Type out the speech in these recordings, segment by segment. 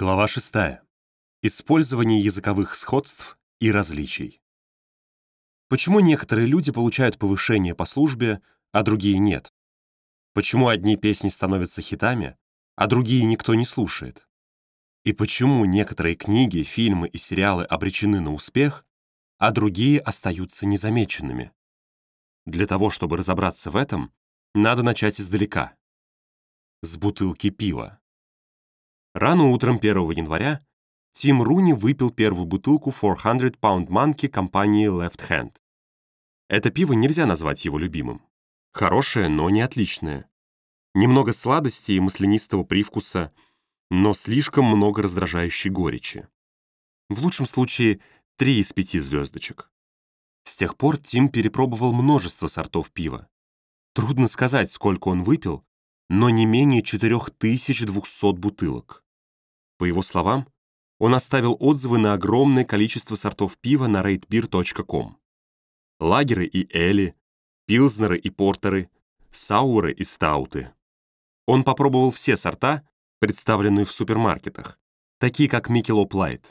Глава 6. Использование языковых сходств и различий. Почему некоторые люди получают повышение по службе, а другие нет? Почему одни песни становятся хитами, а другие никто не слушает? И почему некоторые книги, фильмы и сериалы обречены на успех, а другие остаются незамеченными? Для того, чтобы разобраться в этом, надо начать издалека. С бутылки пива. Рано утром 1 января Тим Руни выпил первую бутылку 400 Pound Monkey компании Left Hand. Это пиво нельзя назвать его любимым. Хорошее, но не отличное. Немного сладости и маслянистого привкуса, но слишком много раздражающей горечи. В лучшем случае, 3 из 5 звездочек. С тех пор Тим перепробовал множество сортов пива. Трудно сказать, сколько он выпил, но не менее 4200 бутылок. По его словам, он оставил отзывы на огромное количество сортов пива на ratebeer.com. Лагеры и эли, пилзнеры и портеры, сауры и стауты. Он попробовал все сорта, представленные в супермаркетах, такие как Michelob Light,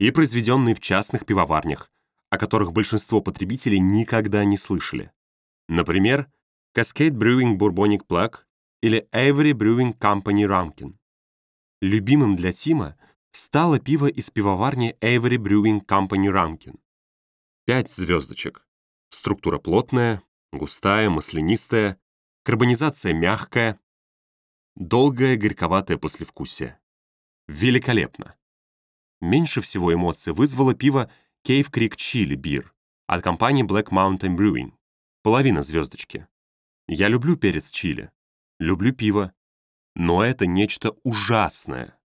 и произведенные в частных пивоварнях, о которых большинство потребителей никогда не слышали. Например, Cascade Brewing Bourbonic Plague или Avery Brewing Company Rankin. Любимым для Тима стало пиво из пивоварни Avery Brewing Company Rankin. Пять звездочек. Структура плотная, густая, маслянистая, карбонизация мягкая, долгое горьковатое послевкусие. Великолепно. Меньше всего эмоций вызвало пиво Cave Creek Chili Beer от компании Black Mountain Brewing. Половина звездочки. Я люблю перец чили. Люблю пиво. Но это нечто ужасное.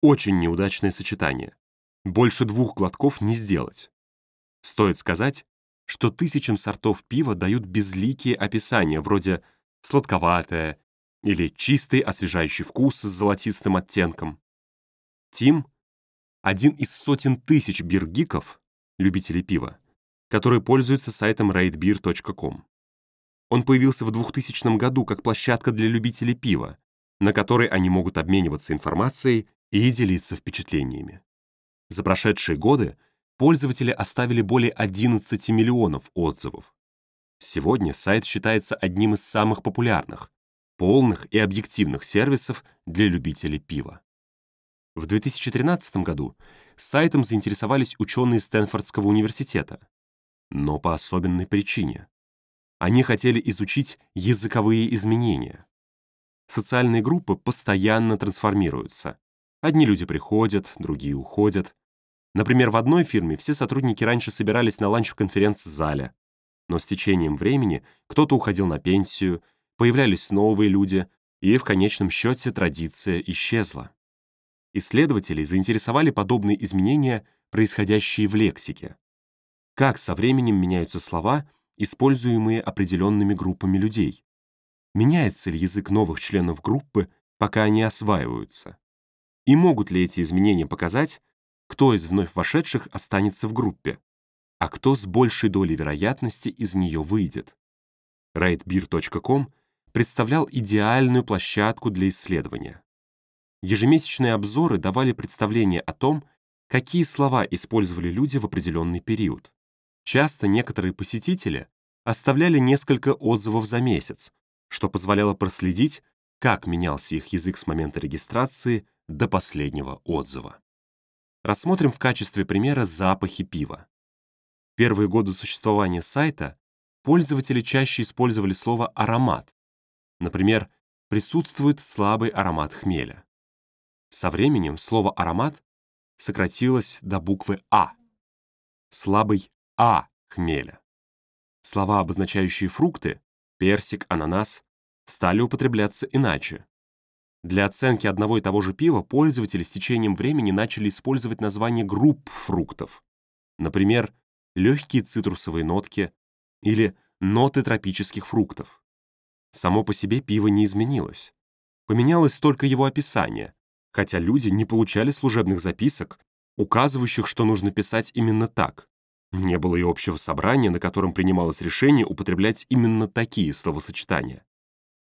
Очень неудачное сочетание. Больше двух глотков не сделать. Стоит сказать, что тысячам сортов пива дают безликие описания, вроде «сладковатое» или «чистый освежающий вкус с золотистым оттенком». Тим — один из сотен тысяч биргиков, любителей пива, которые пользуются сайтом ratebeer.com. Он появился в 2000 году как площадка для любителей пива, на которой они могут обмениваться информацией и делиться впечатлениями. За прошедшие годы пользователи оставили более 11 миллионов отзывов. Сегодня сайт считается одним из самых популярных, полных и объективных сервисов для любителей пива. В 2013 году сайтом заинтересовались ученые Стэнфордского университета, но по особенной причине. Они хотели изучить языковые изменения. Социальные группы постоянно трансформируются. Одни люди приходят, другие уходят. Например, в одной фирме все сотрудники раньше собирались на ланч в конференц-зале, но с течением времени кто-то уходил на пенсию, появлялись новые люди, и в конечном счете традиция исчезла. Исследователей заинтересовали подобные изменения, происходящие в лексике. Как со временем меняются слова используемые определенными группами людей. Меняется ли язык новых членов группы, пока они осваиваются? И могут ли эти изменения показать, кто из вновь вошедших останется в группе, а кто с большей долей вероятности из нее выйдет? ratebeer.com представлял идеальную площадку для исследования. Ежемесячные обзоры давали представление о том, какие слова использовали люди в определенный период. Часто некоторые посетители оставляли несколько отзывов за месяц, что позволяло проследить, как менялся их язык с момента регистрации до последнего отзыва. Рассмотрим в качестве примера запахи пива. Первые годы существования сайта пользователи чаще использовали слово «аромат». Например, присутствует слабый аромат хмеля. Со временем слово «аромат» сократилось до буквы «А». Слабый а хмеля. Слова, обозначающие фрукты, персик, ананас, стали употребляться иначе. Для оценки одного и того же пива пользователи с течением времени начали использовать название групп фруктов. Например, легкие цитрусовые нотки или ноты тропических фруктов. Само по себе пиво не изменилось. Поменялось только его описание, хотя люди не получали служебных записок, указывающих, что нужно писать именно так. Не было и общего собрания, на котором принималось решение употреблять именно такие словосочетания.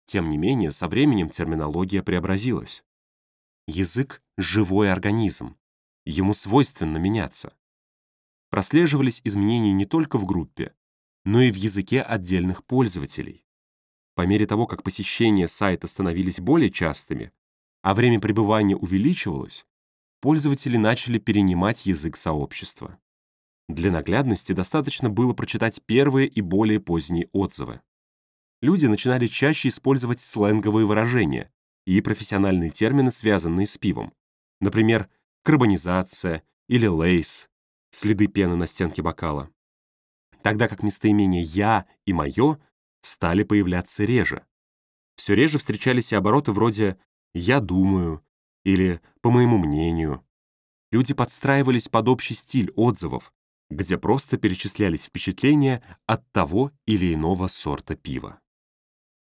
Тем не менее, со временем терминология преобразилась. Язык — живой организм. Ему свойственно меняться. Прослеживались изменения не только в группе, но и в языке отдельных пользователей. По мере того, как посещения сайта становились более частыми, а время пребывания увеличивалось, пользователи начали перенимать язык сообщества. Для наглядности достаточно было прочитать первые и более поздние отзывы. Люди начинали чаще использовать сленговые выражения и профессиональные термины, связанные с пивом. Например, карбонизация или лейс, следы пены на стенке бокала. Тогда как местоимения «я» и «моё» стали появляться реже. Все реже встречались и обороты вроде «я думаю» или «по моему мнению». Люди подстраивались под общий стиль отзывов, где просто перечислялись впечатления от того или иного сорта пива.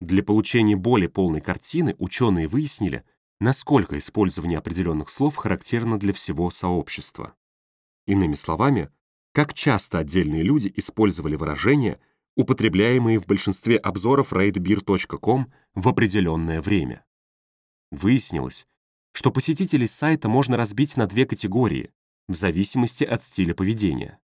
Для получения более полной картины ученые выяснили, насколько использование определенных слов характерно для всего сообщества. Иными словами, как часто отдельные люди использовали выражения, употребляемые в большинстве обзоров ratebeer.com в определенное время. Выяснилось, что посетителей сайта можно разбить на две категории в зависимости от стиля поведения.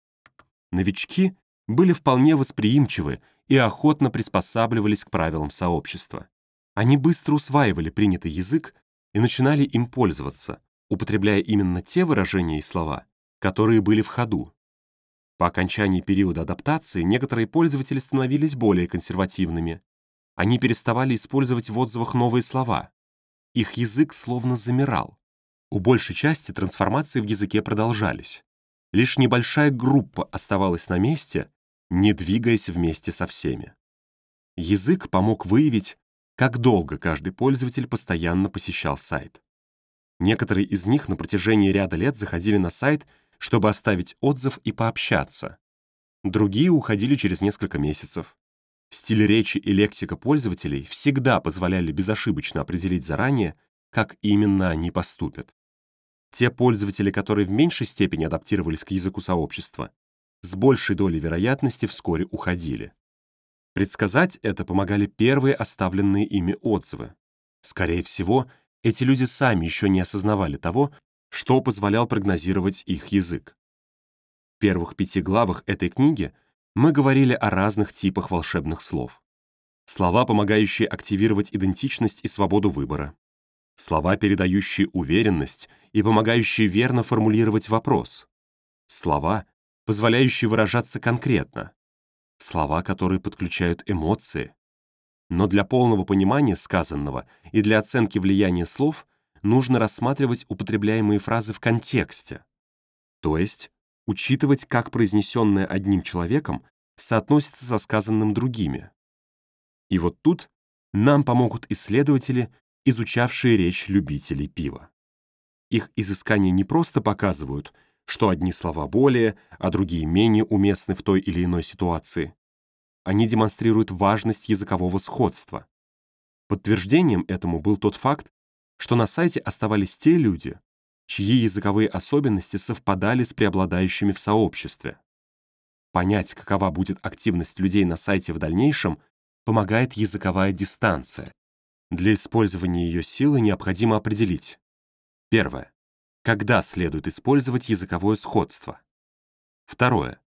Новички были вполне восприимчивы и охотно приспосабливались к правилам сообщества. Они быстро усваивали принятый язык и начинали им пользоваться, употребляя именно те выражения и слова, которые были в ходу. По окончании периода адаптации некоторые пользователи становились более консервативными. Они переставали использовать в отзывах новые слова. Их язык словно замирал. У большей части трансформации в языке продолжались. Лишь небольшая группа оставалась на месте, не двигаясь вместе со всеми. Язык помог выявить, как долго каждый пользователь постоянно посещал сайт. Некоторые из них на протяжении ряда лет заходили на сайт, чтобы оставить отзыв и пообщаться. Другие уходили через несколько месяцев. Стиль речи и лексика пользователей всегда позволяли безошибочно определить заранее, как именно они поступят. Те пользователи, которые в меньшей степени адаптировались к языку сообщества, с большей долей вероятности вскоре уходили. Предсказать это помогали первые оставленные ими отзывы. Скорее всего, эти люди сами еще не осознавали того, что позволял прогнозировать их язык. В первых пяти главах этой книги мы говорили о разных типах волшебных слов. Слова, помогающие активировать идентичность и свободу выбора, слова, передающие уверенность и помогающие верно формулировать вопрос, слова, позволяющие выражаться конкретно, слова, которые подключают эмоции. Но для полного понимания сказанного и для оценки влияния слов нужно рассматривать употребляемые фразы в контексте, то есть учитывать, как произнесенное одним человеком соотносится со сказанным другими. И вот тут нам помогут исследователи, изучавшие речь любителей пива. Их изыскания не просто показывают, что одни слова более, а другие менее уместны в той или иной ситуации. Они демонстрируют важность языкового сходства. Подтверждением этому был тот факт, что на сайте оставались те люди, чьи языковые особенности совпадали с преобладающими в сообществе. Понять, какова будет активность людей на сайте в дальнейшем, помогает языковая дистанция, для использования ее силы необходимо определить. Первое. Когда следует использовать языковое сходство? Второе.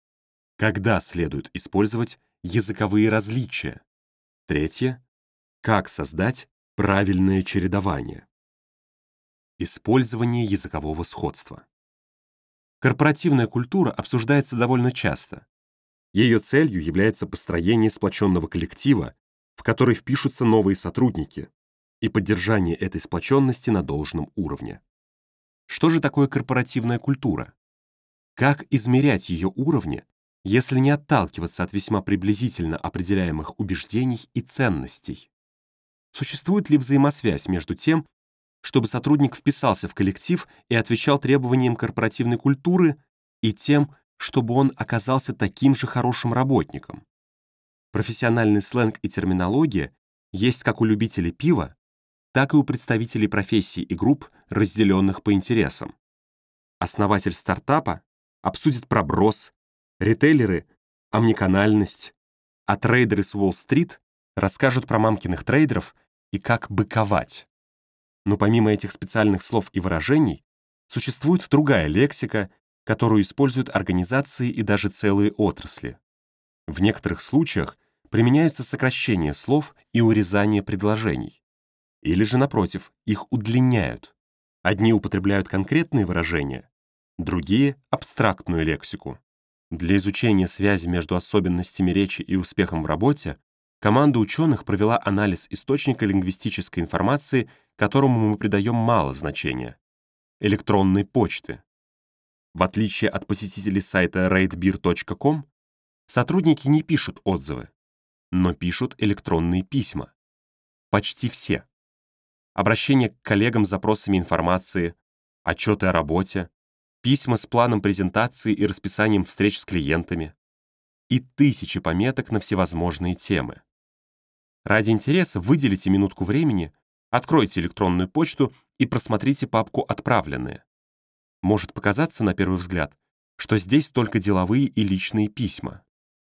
Когда следует использовать языковые различия? Третье. Как создать правильное чередование? Использование языкового сходства. Корпоративная культура обсуждается довольно часто. Ее целью является построение сплоченного коллектива, в который впишутся новые сотрудники, и поддержание этой сплоченности на должном уровне. Что же такое корпоративная культура? Как измерять ее уровни, если не отталкиваться от весьма приблизительно определяемых убеждений и ценностей? Существует ли взаимосвязь между тем, чтобы сотрудник вписался в коллектив и отвечал требованиям корпоративной культуры, и тем, чтобы он оказался таким же хорошим работником? Профессиональный сленг и терминология есть как у любителей пива, так и у представителей профессий и групп, разделенных по интересам. Основатель стартапа обсудит проброс, ритейлеры — омниканальность, а трейдеры с Уолл-стрит расскажут про мамкиных трейдеров и как быковать. Но помимо этих специальных слов и выражений, существует другая лексика, которую используют организации и даже целые отрасли. В некоторых случаях применяются сокращения слов и урезание предложений. Или же, напротив, их удлиняют. Одни употребляют конкретные выражения, другие — абстрактную лексику. Для изучения связи между особенностями речи и успехом в работе команда ученых провела анализ источника лингвистической информации, которому мы придаем мало значения — электронной почты. В отличие от посетителей сайта ratebeer.com, сотрудники не пишут отзывы, но пишут электронные письма. Почти все. Обращения к коллегам с запросами информации, отчеты о работе, письма с планом презентации и расписанием встреч с клиентами и тысячи пометок на всевозможные темы. Ради интереса выделите минутку времени, откройте электронную почту и просмотрите папку «Отправленные». Может показаться на первый взгляд, что здесь только деловые и личные письма.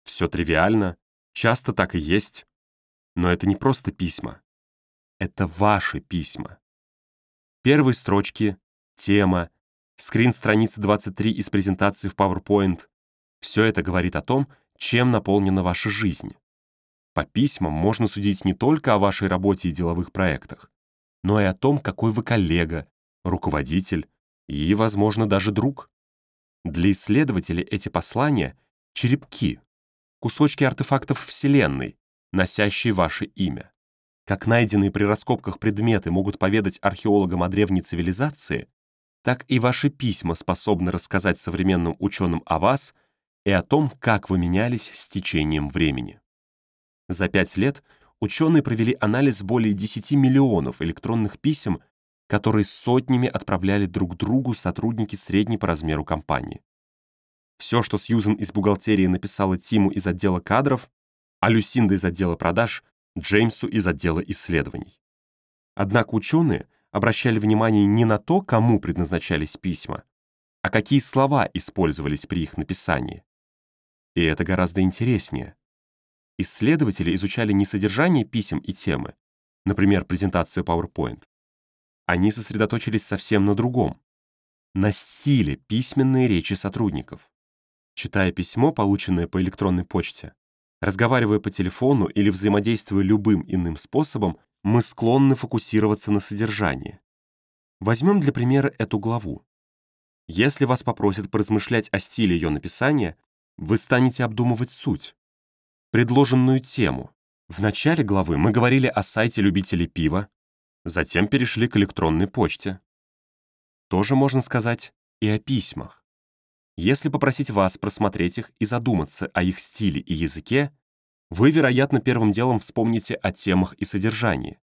Все тривиально, часто так и есть. Но это не просто письма. Это ваши письма. Первые строчки, тема, скрин страницы 23 из презентации в PowerPoint. Все это говорит о том, чем наполнена ваша жизнь. По письмам можно судить не только о вашей работе и деловых проектах, но и о том, какой вы коллега, руководитель и, возможно, даже друг. Для исследователей эти послания — черепки, кусочки артефактов Вселенной, носящие ваше имя. Как найденные при раскопках предметы могут поведать археологам о древней цивилизации, так и ваши письма способны рассказать современным ученым о вас и о том, как вы менялись с течением времени. За пять лет ученые провели анализ более 10 миллионов электронных писем, которые сотнями отправляли друг другу сотрудники средней по размеру компании. Все, что Сьюзен из бухгалтерии написала Тиму из отдела кадров, а Люсинда из отдела продаж, Джеймсу из отдела исследований. Однако ученые — обращали внимание не на то, кому предназначались письма, а какие слова использовались при их написании. И это гораздо интереснее. Исследователи изучали не содержание писем и темы, например, презентация PowerPoint. Они сосредоточились совсем на другом — на стиле письменной речи сотрудников. Читая письмо, полученное по электронной почте, разговаривая по телефону или взаимодействуя любым иным способом, мы склонны фокусироваться на содержании. Возьмем для примера эту главу. Если вас попросят поразмышлять о стиле ее написания, вы станете обдумывать суть, предложенную тему. В начале главы мы говорили о сайте любителей пива, затем перешли к электронной почте. Тоже можно сказать и о письмах. Если попросить вас просмотреть их и задуматься о их стиле и языке, вы, вероятно, первым делом вспомните о темах и содержании.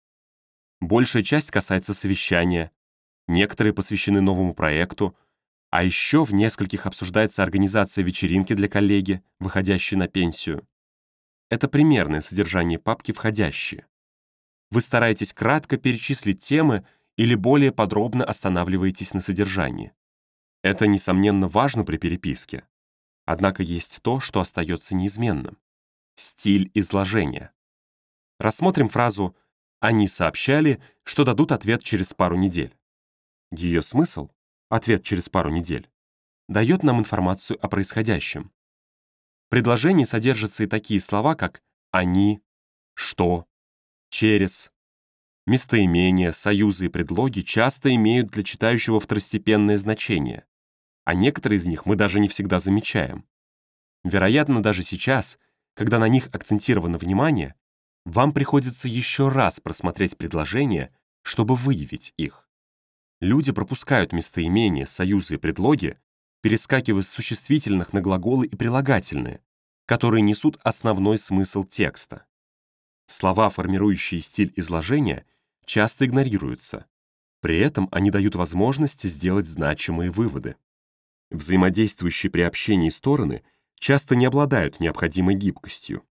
Большая часть касается совещания, некоторые посвящены новому проекту, а еще в нескольких обсуждается организация вечеринки для коллеги, выходящей на пенсию. Это примерное содержание папки «Входящие». Вы стараетесь кратко перечислить темы или более подробно останавливаетесь на содержании. Это, несомненно, важно при переписке. Однако есть то, что остается неизменным. Стиль изложения. Рассмотрим фразу «Они сообщали, что дадут ответ через пару недель». Ее смысл — ответ через пару недель — дает нам информацию о происходящем. В предложении содержатся и такие слова, как «они», «что», «через». Местоимения, союзы и предлоги часто имеют для читающего второстепенное значение, а некоторые из них мы даже не всегда замечаем. Вероятно, даже сейчас — когда на них акцентировано внимание, вам приходится еще раз просмотреть предложения, чтобы выявить их. Люди пропускают местоимения, союзы и предлоги, перескакивая с существительных на глаголы и прилагательные, которые несут основной смысл текста. Слова, формирующие стиль изложения, часто игнорируются. При этом они дают возможность сделать значимые выводы. Взаимодействующие при общении стороны — часто не обладают необходимой гибкостью.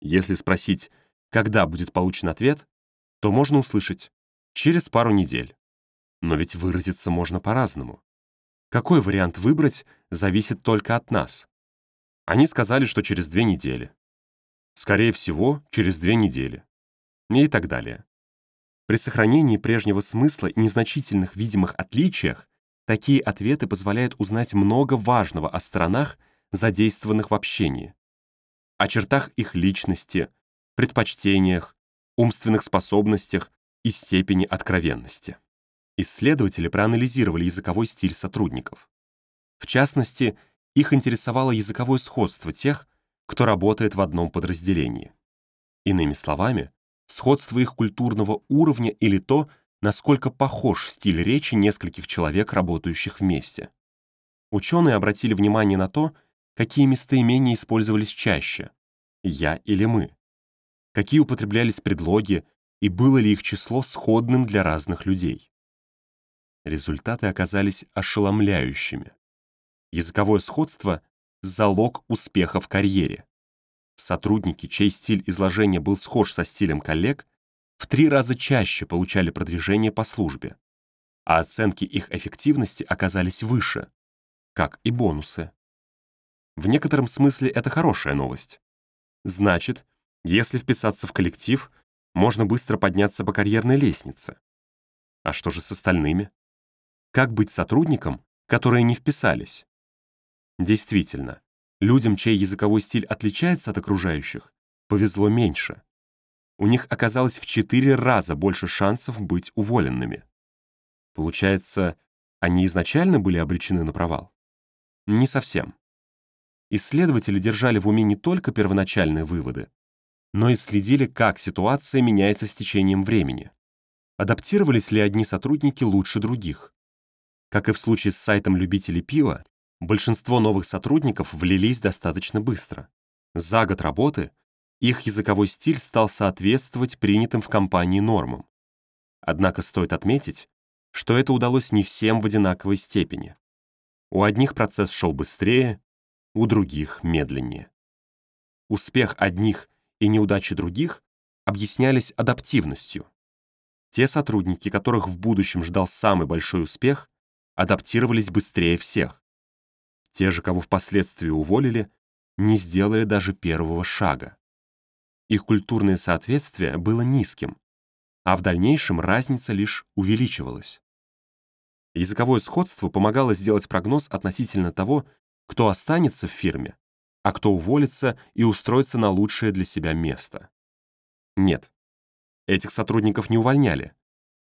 Если спросить, когда будет получен ответ, то можно услышать «через пару недель». Но ведь выразиться можно по-разному. Какой вариант выбрать, зависит только от нас. Они сказали, что через две недели. Скорее всего, через две недели. И так далее. При сохранении прежнего смысла и незначительных видимых отличиях такие ответы позволяют узнать много важного о сторонах, задействованных в общении, о чертах их личности, предпочтениях, умственных способностях и степени откровенности. Исследователи проанализировали языковой стиль сотрудников. В частности, их интересовало языковое сходство тех, кто работает в одном подразделении. Иными словами, сходство их культурного уровня или то, насколько похож стиль речи нескольких человек, работающих вместе. Ученые обратили внимание на то, какие местоимения использовались чаще — «я» или «мы», какие употреблялись предлоги и было ли их число сходным для разных людей. Результаты оказались ошеломляющими. Языковое сходство — залог успеха в карьере. Сотрудники, чей стиль изложения был схож со стилем коллег, в три раза чаще получали продвижение по службе, а оценки их эффективности оказались выше, как и бонусы. В некотором смысле это хорошая новость. Значит, если вписаться в коллектив, можно быстро подняться по карьерной лестнице. А что же с остальными? Как быть сотрудником, которые не вписались? Действительно, людям, чей языковой стиль отличается от окружающих, повезло меньше. У них оказалось в четыре раза больше шансов быть уволенными. Получается, они изначально были обречены на провал? Не совсем. Исследователи держали в уме не только первоначальные выводы, но и следили, как ситуация меняется с течением времени. Адаптировались ли одни сотрудники лучше других? Как и в случае с сайтом любителей пива, большинство новых сотрудников влились достаточно быстро. За год работы их языковой стиль стал соответствовать принятым в компании нормам. Однако стоит отметить, что это удалось не всем в одинаковой степени. У одних процесс шел быстрее, у других — медленнее. Успех одних и неудачи других объяснялись адаптивностью. Те сотрудники, которых в будущем ждал самый большой успех, адаптировались быстрее всех. Те же, кого впоследствии уволили, не сделали даже первого шага. Их культурное соответствие было низким, а в дальнейшем разница лишь увеличивалась. Языковое сходство помогало сделать прогноз относительно того, кто останется в фирме, а кто уволится и устроится на лучшее для себя место. Нет, этих сотрудников не увольняли.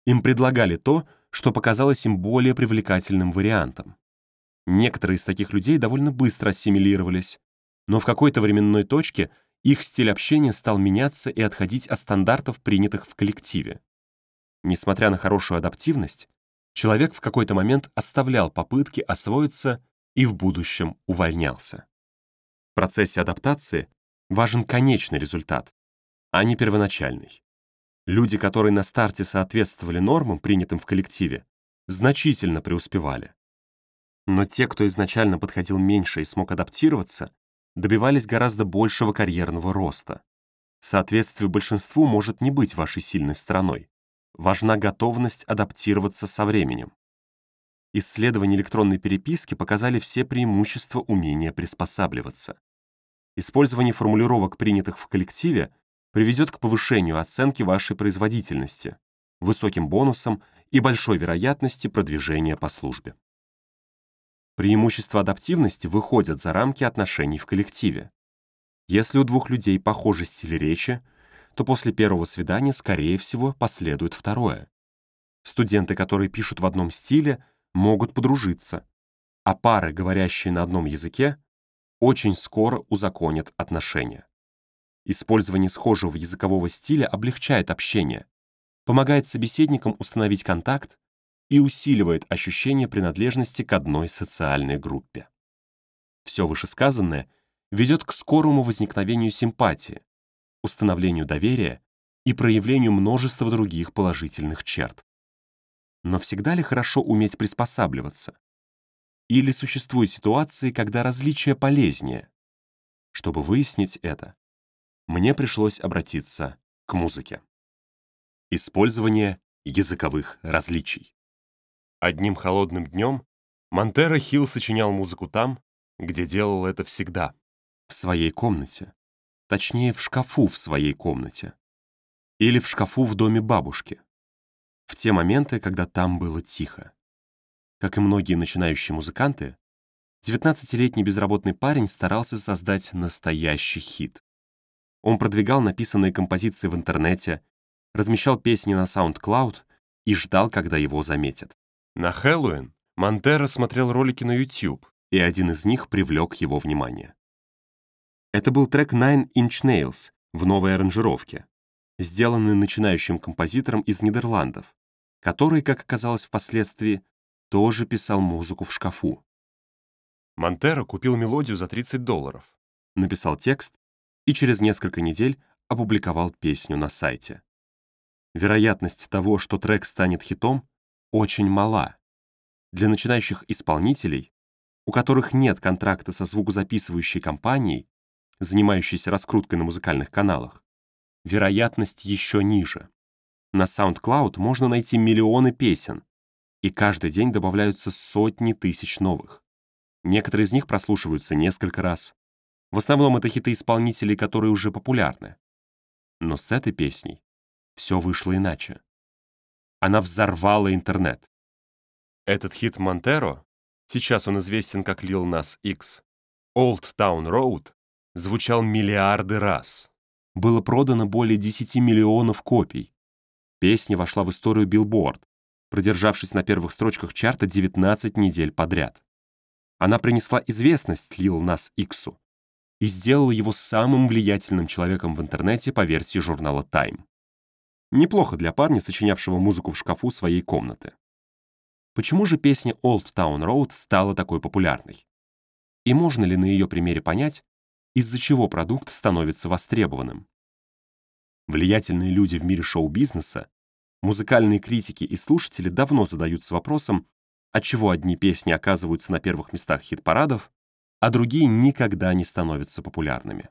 Им предлагали то, что показалось им более привлекательным вариантом. Некоторые из таких людей довольно быстро ассимилировались, но в какой-то временной точке их стиль общения стал меняться и отходить от стандартов, принятых в коллективе. Несмотря на хорошую адаптивность, человек в какой-то момент оставлял попытки освоиться и в будущем увольнялся. В процессе адаптации важен конечный результат, а не первоначальный. Люди, которые на старте соответствовали нормам, принятым в коллективе, значительно преуспевали. Но те, кто изначально подходил меньше и смог адаптироваться, добивались гораздо большего карьерного роста. Соответствие большинству может не быть вашей сильной стороной. Важна готовность адаптироваться со временем. Исследования электронной переписки показали все преимущества умения приспосабливаться. Использование формулировок, принятых в коллективе, приведет к повышению оценки вашей производительности, высоким бонусам и большой вероятности продвижения по службе. Преимущества адаптивности выходят за рамки отношений в коллективе. Если у двух людей похожий стиль речи, то после первого свидания, скорее всего, последует второе. Студенты, которые пишут в одном стиле, могут подружиться, а пары, говорящие на одном языке, очень скоро узаконят отношения. Использование схожего языкового стиля облегчает общение, помогает собеседникам установить контакт и усиливает ощущение принадлежности к одной социальной группе. Все вышесказанное ведет к скорому возникновению симпатии, установлению доверия и проявлению множества других положительных черт. Но всегда ли хорошо уметь приспосабливаться? Или существуют ситуации, когда различия полезнее? Чтобы выяснить это, мне пришлось обратиться к музыке. Использование языковых различий. Одним холодным днем Монтера Хилл сочинял музыку там, где делал это всегда, в своей комнате. Точнее, в шкафу в своей комнате. Или в шкафу в доме бабушки. в те моменты, когда там было тихо. Как и многие начинающие музыканты, 19-летний безработный парень старался создать настоящий хит. Он продвигал написанные композиции в интернете, размещал песни на SoundCloud и ждал, когда его заметят. На Хэллоуин Монтеро смотрел ролики на YouTube, и один из них привлек его внимание. Это был трек Nine Inch Nails в новой аранжировке, сделанный начинающим композитором из Нидерландов, который, как оказалось впоследствии, тоже писал музыку в шкафу. Монтеро купил мелодию за 30 долларов, написал текст и через несколько недель опубликовал песню на сайте. Вероятность того, что трек станет хитом, очень мала. Для начинающих исполнителей, у которых нет контракта со звукозаписывающей компанией, занимающейся раскруткой на музыкальных каналах, вероятность еще ниже. На SoundCloud можно найти миллионы песен, и каждый день добавляются сотни тысяч новых. Некоторые из них прослушиваются несколько раз. В основном это хиты исполнителей, которые уже популярны. Но с этой песней все вышло иначе. Она взорвала интернет. Этот хит Монтеро, сейчас он известен как Lil Nas X, Old Town Road, звучал миллиарды раз. Было продано более 10 миллионов копий. Песня вошла в историю Billboard, продержавшись на первых строчках чарта 19 недель подряд. Она принесла известность Lil Nas Иксу и сделала его самым влиятельным человеком в интернете по версии журнала Time. Неплохо для парня, сочинявшего музыку в шкафу своей комнаты. Почему же песня Old Town Road стала такой популярной? И можно ли на ее примере понять, из-за чего продукт становится востребованным? Влиятельные люди в мире шоу-бизнеса, музыкальные критики и слушатели давно задаются вопросом, отчего одни песни оказываются на первых местах хит-парадов, а другие никогда не становятся популярными.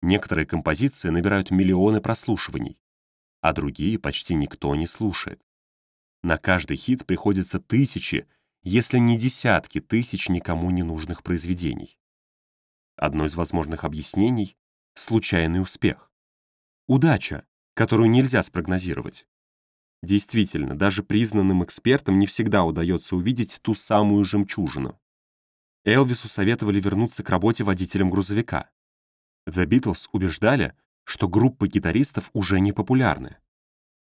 Некоторые композиции набирают миллионы прослушиваний, а другие почти никто не слушает. На каждый хит приходится тысячи, если не десятки тысяч никому не нужных произведений. Одно из возможных объяснений — случайный успех. Удача, которую нельзя спрогнозировать. Действительно, даже признанным экспертам не всегда удается увидеть ту самую жемчужину. Элвису советовали вернуться к работе водителем грузовика. The Beatles убеждали, что группы гитаристов уже не популярны.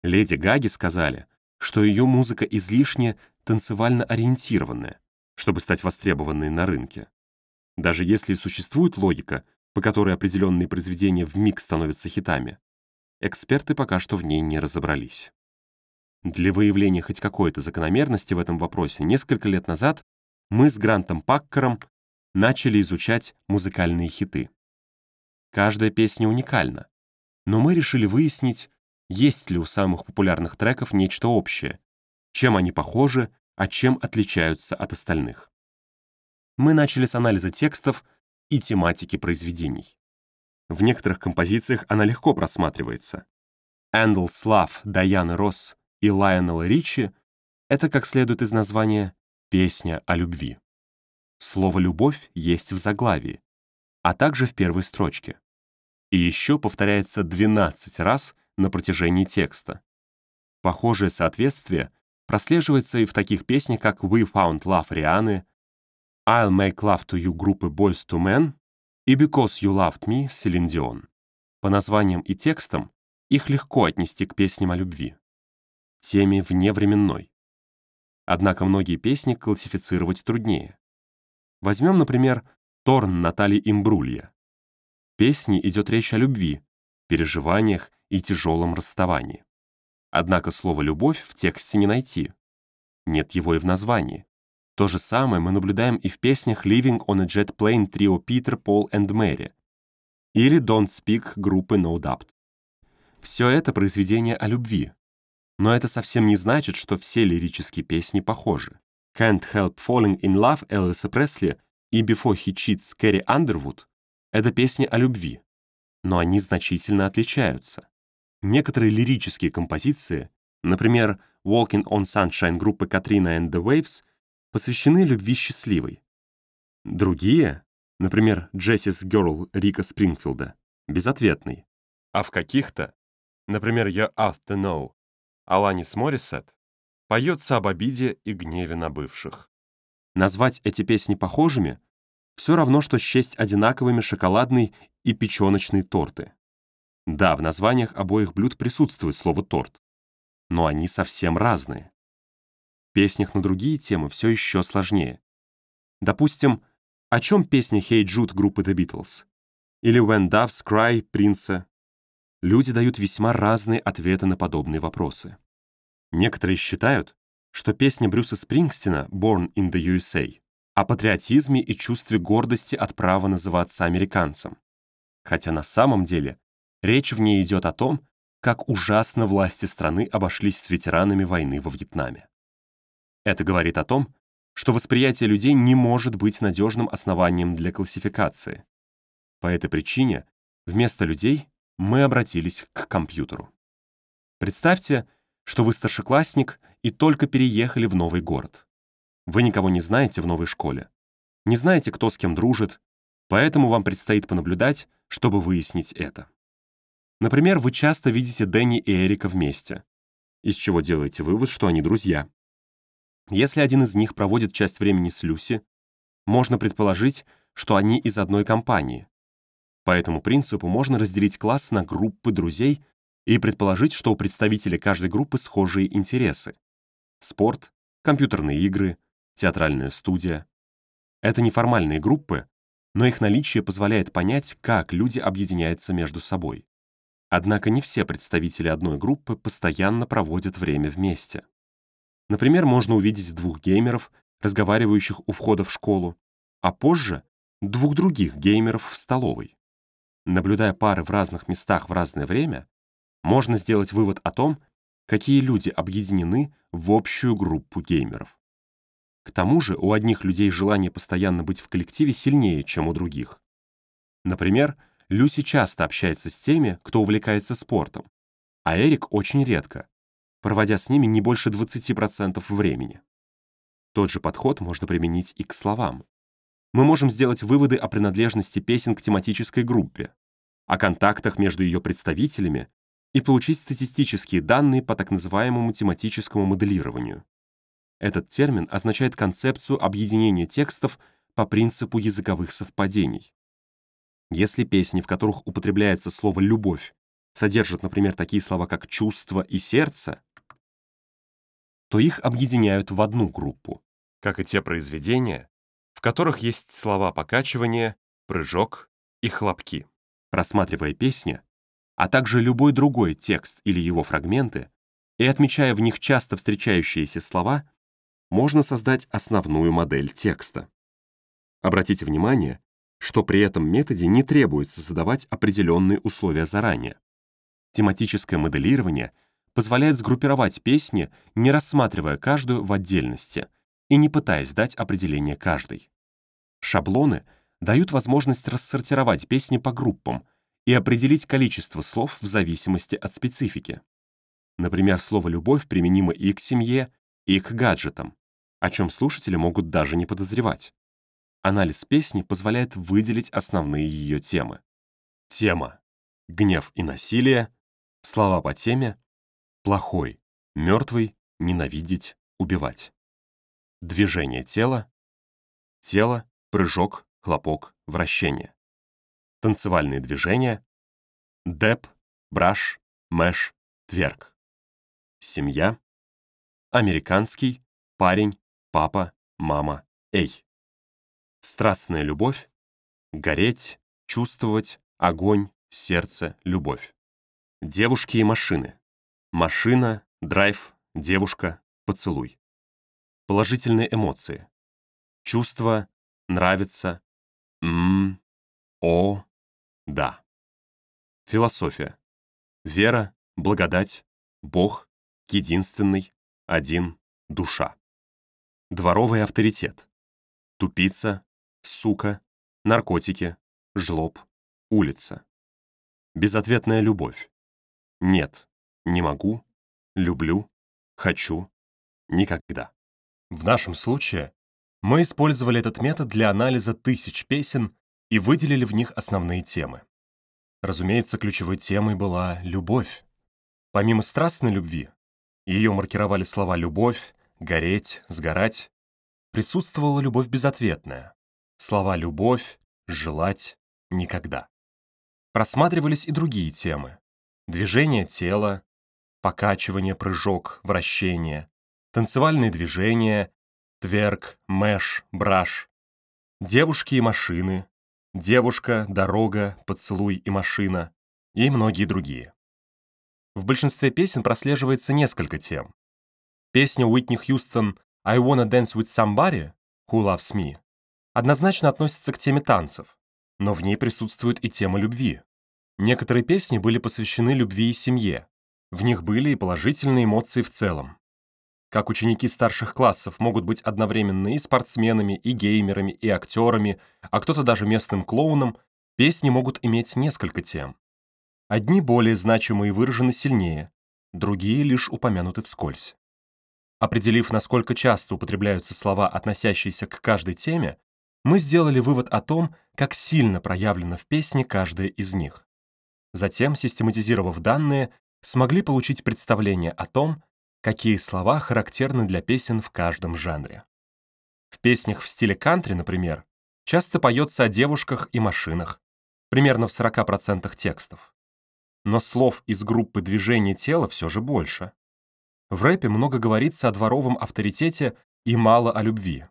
Леди Гаги сказали, что ее музыка излишне танцевально ориентированная, чтобы стать востребованной на рынке. Даже если существует логика, по которой определенные произведения в миг становятся хитами, эксперты пока что в ней не разобрались. Для выявления хоть какой-то закономерности в этом вопросе несколько лет назад мы с Грантом Паккером начали изучать музыкальные хиты. Каждая песня уникальна, но мы решили выяснить, есть ли у самых популярных треков нечто общее, чем они похожи, а чем отличаются от остальных. Мы начали с анализа текстов и тематики произведений. В некоторых композициях она легко просматривается. «Эндл Слав» Даяны Росс и Лайонела Ричи — это, как следует из названия, песня о любви. Слово «любовь» есть в заглавии, а также в первой строчке. И еще повторяется 12 раз на протяжении текста. Похожее соответствие прослеживается и в таких песнях, как «We Found Love» Рианы, «I'll Make Love to You» группы Boys to Men и «Because You Loved Me» Селин Дион. По названиям и текстам их легко отнести к песням о любви. Теме вневременной. Однако многие песни классифицировать труднее. Возьмем, например, Торн Натали Имбрулья. В песне идет речь о любви, переживаниях и тяжелом расставании. Однако слово «любовь» в тексте не найти. Нет его и в названии. То же самое мы наблюдаем и в песнях «Living on a Jet Plane» трио Питер, Пол and Мэри или «Don't Speak» группы No Doubt. Все это произведение о любви. Но это совсем не значит, что все лирические песни похожи. «Can't Help Falling in Love» Элвиса Пресли и «Before He Cheats» Кэрри Андервуд — это песни о любви, но они значительно отличаются. Некоторые лирические композиции, например, «Walking on Sunshine» группы Katrina and the Waves, посвящены любви счастливой. Другие, например, «Jessie's Girl» Рика Спрингфилда, безответный. А в каких-то, например, «You're Out to Know» Аланис Морисет поется об обиде и гневе на бывших. Назвать эти песни похожими все равно, что счесть одинаковыми шоколадный и печеночный торты. Да, в названиях обоих блюд присутствует слово «торт», но они совсем разные. В песнях на другие темы все еще сложнее. Допустим, о чем песня «Hey Jude» группы The Beatles? Или «When Doves Cry» Принца? Люди дают весьма разные ответы на подобные вопросы. Некоторые считают, что песня Брюса Спрингстина «Born in the USA» о патриотизме и чувстве гордости от права называться американцем. Хотя на самом деле речь в ней идет о том, как ужасно власти страны обошлись с ветеранами войны во Вьетнаме. Это говорит о том, что восприятие людей не может быть надежным основанием для классификации. По этой причине вместо людей мы обратились к компьютеру. Представьте, что вы старшеклассник и только переехали в новый город. Вы никого не знаете в новой школе. Не знаете, кто с кем дружит, поэтому вам предстоит понаблюдать, чтобы выяснить это. Например, вы часто видите Дэнни и Эрика вместе, из чего делаете вывод, что они друзья. Если один из них проводит часть времени с Люси, можно предположить, что они из одной компании. По этому принципу можно разделить класс на группы друзей и предположить, что у представителей каждой группы схожие интересы. Спорт, компьютерные игры, театральная студия. Это неформальные группы, но их наличие позволяет понять, как люди объединяются между собой. Однако не все представители одной группы постоянно проводят время вместе. Например, можно увидеть двух геймеров, разговаривающих у входа в школу, а позже — двух других геймеров в столовой. Наблюдая пары в разных местах в разное время, можно сделать вывод о том, какие люди объединены в общую группу геймеров. К тому же у одних людей желание постоянно быть в коллективе сильнее, чем у других. Например, Люси часто общается с теми, кто увлекается спортом, а Эрик очень редко, проводя с ними не больше 20% времени. Тот же подход можно применить и к словам. Мы можем сделать выводы о принадлежности песен к тематической группе, о контактах между ее представителями и получить статистические данные по так называемому тематическому моделированию. Этот термин означает концепцию объединения текстов по принципу языковых совпадений. Если песни, в которых употребляется слово «любовь», содержат, например, такие слова, как «чувство» и «сердце», то их объединяют в одну группу, как и те произведения, в которых есть слова покачивания, прыжок и хлопки. Просматривая песни, а также любой другой текст или его фрагменты, и отмечая в них часто встречающиеся слова, можно создать основную модель текста. Обратите внимание, что при этом методе не требуется задавать определенные условия заранее. Тематическое моделирование позволяет сгруппировать песни, не рассматривая каждую в отдельности и не пытаясь дать определение каждой. Шаблоны дают возможность рассортировать песни по группам и определить количество слов в зависимости от специфики. Например, слово «любовь» применимо и к семье, и к гаджетам, о чем слушатели могут даже не подозревать. Анализ песни позволяет выделить основные ее темы. Тема — гнев и насилие, слова по теме — плохой, мертвый, ненавидеть, убивать. Движение тела — тело, прыжок, хлопок, вращение. Танцевальные движения — деп, браш, мэш, тверк. Семья — американский, парень, папа, мама, эй. Страстная любовь, гореть, чувствовать, огонь, сердце, любовь. Девушки и машины. Машина, драйв, девушка, поцелуй. Положительные эмоции. Чувство, нравится, м, о, да. Философия. Вера, благодать, Бог, единственный, один, душа. Дворовый авторитет. Тупица, сука, наркотики, жлоб, улица. Безответная любовь. Нет, не могу, люблю, хочу, никогда. В нашем случае мы использовали этот метод для анализа тысяч песен и выделили в них основные темы. Разумеется, ключевой темой была любовь. Помимо страстной любви, Ее маркировали слова «любовь», «гореть», «сгорать». Присутствовала любовь безответная. Слова «любовь», «желать», «никогда». Просматривались и другие темы. Движение тела, покачивание, прыжок, вращение, танцевальные движения, тверк, мэш, браш, девушки и машины, девушка, дорога, поцелуй и машина и многие другие. В большинстве песен прослеживается несколько тем. Песня Уитни Хьюстон «I wanna dance with somebody» «Who loves me» однозначно относится к теме танцев, но в ней присутствует и тема любви. Некоторые песни были посвящены любви и семье. В них были и положительные эмоции в целом. Как ученики старших классов могут быть одновременно и спортсменами, и геймерами, и актерами, а кто-то даже местным клоуном, песни могут иметь несколько тем. Одни более значимые выражены сильнее, другие лишь упомянуты вскользь. Определив, насколько часто употребляются слова, относящиеся к каждой теме, мы сделали вывод о том, как сильно проявлено в песне каждая из них. Затем, систематизировав данные, смогли получить представление о том, какие слова характерны для песен в каждом жанре. В песнях в стиле кантри, например, часто поется о девушках и машинах, примерно в 40% текстов но слов из группы движения тела все же больше. В рэпе много говорится о дворовом авторитете и мало о любви.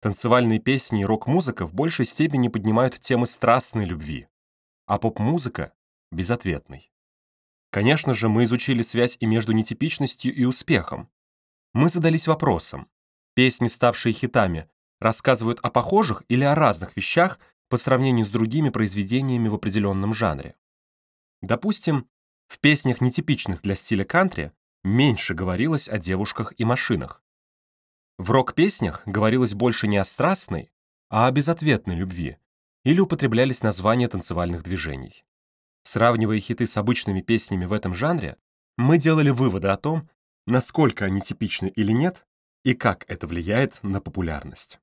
Танцевальные песни и рок-музыка в большей степени поднимают темы страстной любви, а поп-музыка — безответной. Конечно же, мы изучили связь и между нетипичностью и успехом. Мы задались вопросом, песни, ставшие хитами, рассказывают о похожих или о разных вещах по сравнению с другими произведениями в определенном жанре. Допустим, в песнях, нетипичных для стиля кантри, меньше говорилось о девушках и машинах. В рок-песнях говорилось больше не о страстной, а о безответной любви, или употреблялись названия танцевальных движений. Сравнивая хиты с обычными песнями в этом жанре, мы делали выводы о том, насколько они типичны или нет, и как это влияет на популярность.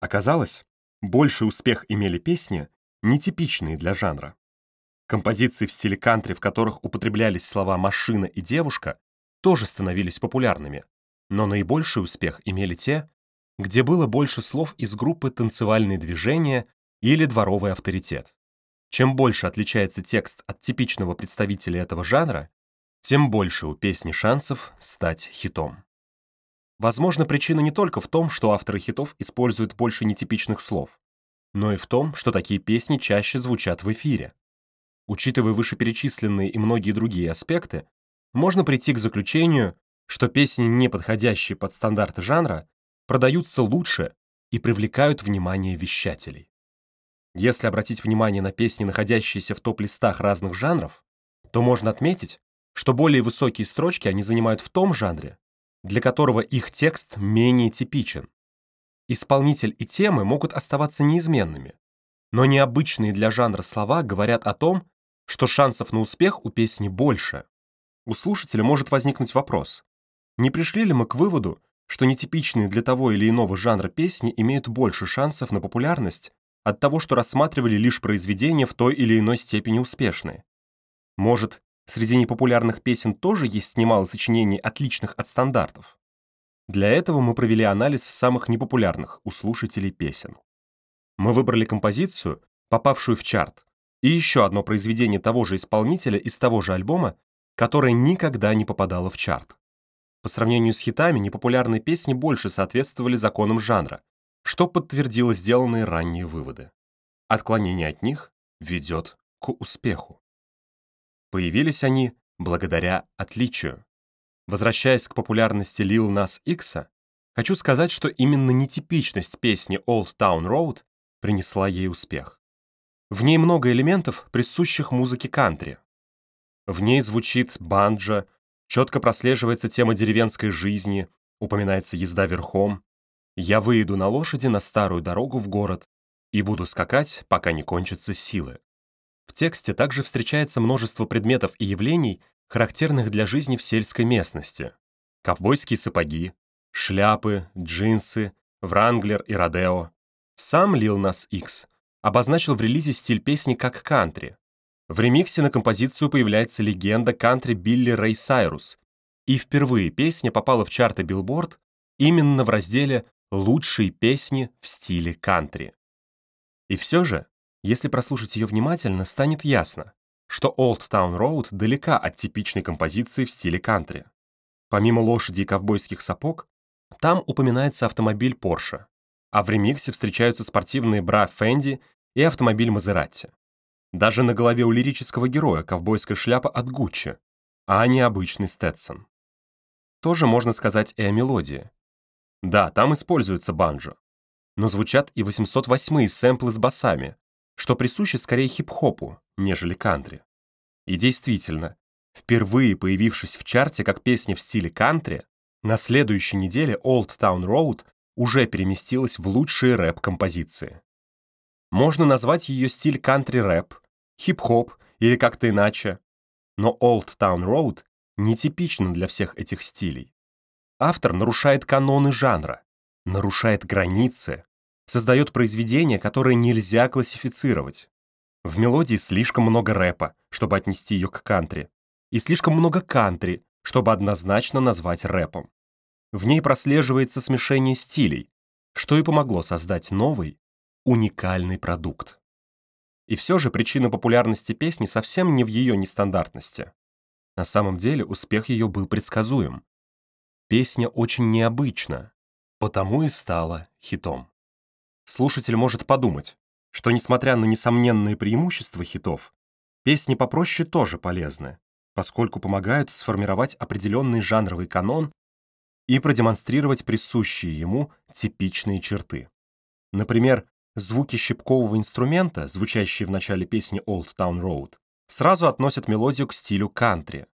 Оказалось, больший успех имели песни, нетипичные для жанра. Композиции в стиле кантри, в которых употреблялись слова «машина» и «девушка», тоже становились популярными, но наибольший успех имели те, где было больше слов из группы «танцевальные движения» или «дворовый авторитет». Чем больше отличается текст от типичного представителя этого жанра, тем больше у песни шансов стать хитом. Возможно, причина не только в том, что авторы хитов используют больше нетипичных слов, но и в том, что такие песни чаще звучат в эфире. Учитывая вышеперечисленные и многие другие аспекты, можно прийти к заключению, что песни, не подходящие под стандарты жанра, продаются лучше и привлекают внимание вещателей. Если обратить внимание на песни, находящиеся в топ-листах разных жанров, то можно отметить, что более высокие строчки они занимают в том жанре, для которого их текст менее типичен. Исполнитель и темы могут оставаться неизменными, но необычные для жанра слова говорят о том, что шансов на успех у песни больше. У слушателя может возникнуть вопрос, не пришли ли мы к выводу, что нетипичные для того или иного жанра песни имеют больше шансов на популярность от того, что рассматривали лишь произведения в той или иной степени успешные? Может, среди непопулярных песен тоже есть немало сочинений, отличных от стандартов? Для этого мы провели анализ самых непопулярных у слушателей песен. Мы выбрали композицию, попавшую в чарт, и еще одно произведение того же исполнителя из того же альбома, которое никогда не попадало в чарт. По сравнению с хитами, непопулярные песни больше соответствовали законам жанра, что подтвердило сделанные ранние выводы. Отклонение от них ведет к успеху. Появились они благодаря отличию. Возвращаясь к популярности Lil Nas X, хочу сказать, что именно нетипичность песни Old Town Road принесла ей успех. В ней много элементов, присущих музыке кантри. В ней звучит банджо, четко прослеживается тема деревенской жизни, упоминается езда верхом. Я выйду на лошади на старую дорогу в город и буду скакать, пока не кончатся силы. В тексте также встречается множество предметов и явлений, характерных для жизни в сельской местности. Ковбойские сапоги, шляпы, джинсы, вранглер и родео. Сам Lil Nas X обозначил в релизе стиль песни как кантри. В ремиксе на композицию появляется легенда кантри Билли Рэй Сайрус, И впервые песня попала в чарты Billboard именно в разделе «Лучшие песни в стиле кантри». И все же, если прослушать ее внимательно, станет ясно, что Old Town Road далека от типичной композиции в стиле кантри. Помимо лошади и ковбойских сапог, там упоминается автомобиль Porsche, а в ремиксе встречаются спортивные бра Fendi и автомобиль Мазератти. Даже на голове у лирического героя ковбойская шляпа от Гуччи, а не обычный Сtetson. Тоже можно сказать и о мелодии. Да, там используется банджо, но звучат и 808-е сэмплы с басами, что присуще скорее хип-хопу, нежели кантри. И действительно, впервые появившись в чарте как песня в стиле кантри, на следующей неделе Old Town Road уже переместилась в лучшие рэп-композиции. Можно назвать ее стиль кантри-рэп, хип-хоп или как-то иначе, но Old Town Road нетипична для всех этих стилей. Автор нарушает каноны жанра, нарушает границы, создает произведение, которое нельзя классифицировать. В мелодии слишком много рэпа, чтобы отнести ее к кантри, и слишком много кантри, чтобы однозначно назвать рэпом. В ней прослеживается смешение стилей, что и помогло создать новый, уникальный продукт. И все же причина популярности песни совсем не в ее нестандартности. На самом деле успех ее был предсказуем. Песня очень необычна, потому и стала хитом. Слушатель может подумать, что несмотря на несомненные преимущества хитов, песни попроще тоже полезны, поскольку помогают сформировать определенный жанровый канон и продемонстрировать присущие ему типичные черты. Например, звуки щипкового инструмента, звучащие в начале песни Old Town Road, сразу относят мелодию к стилю кантри.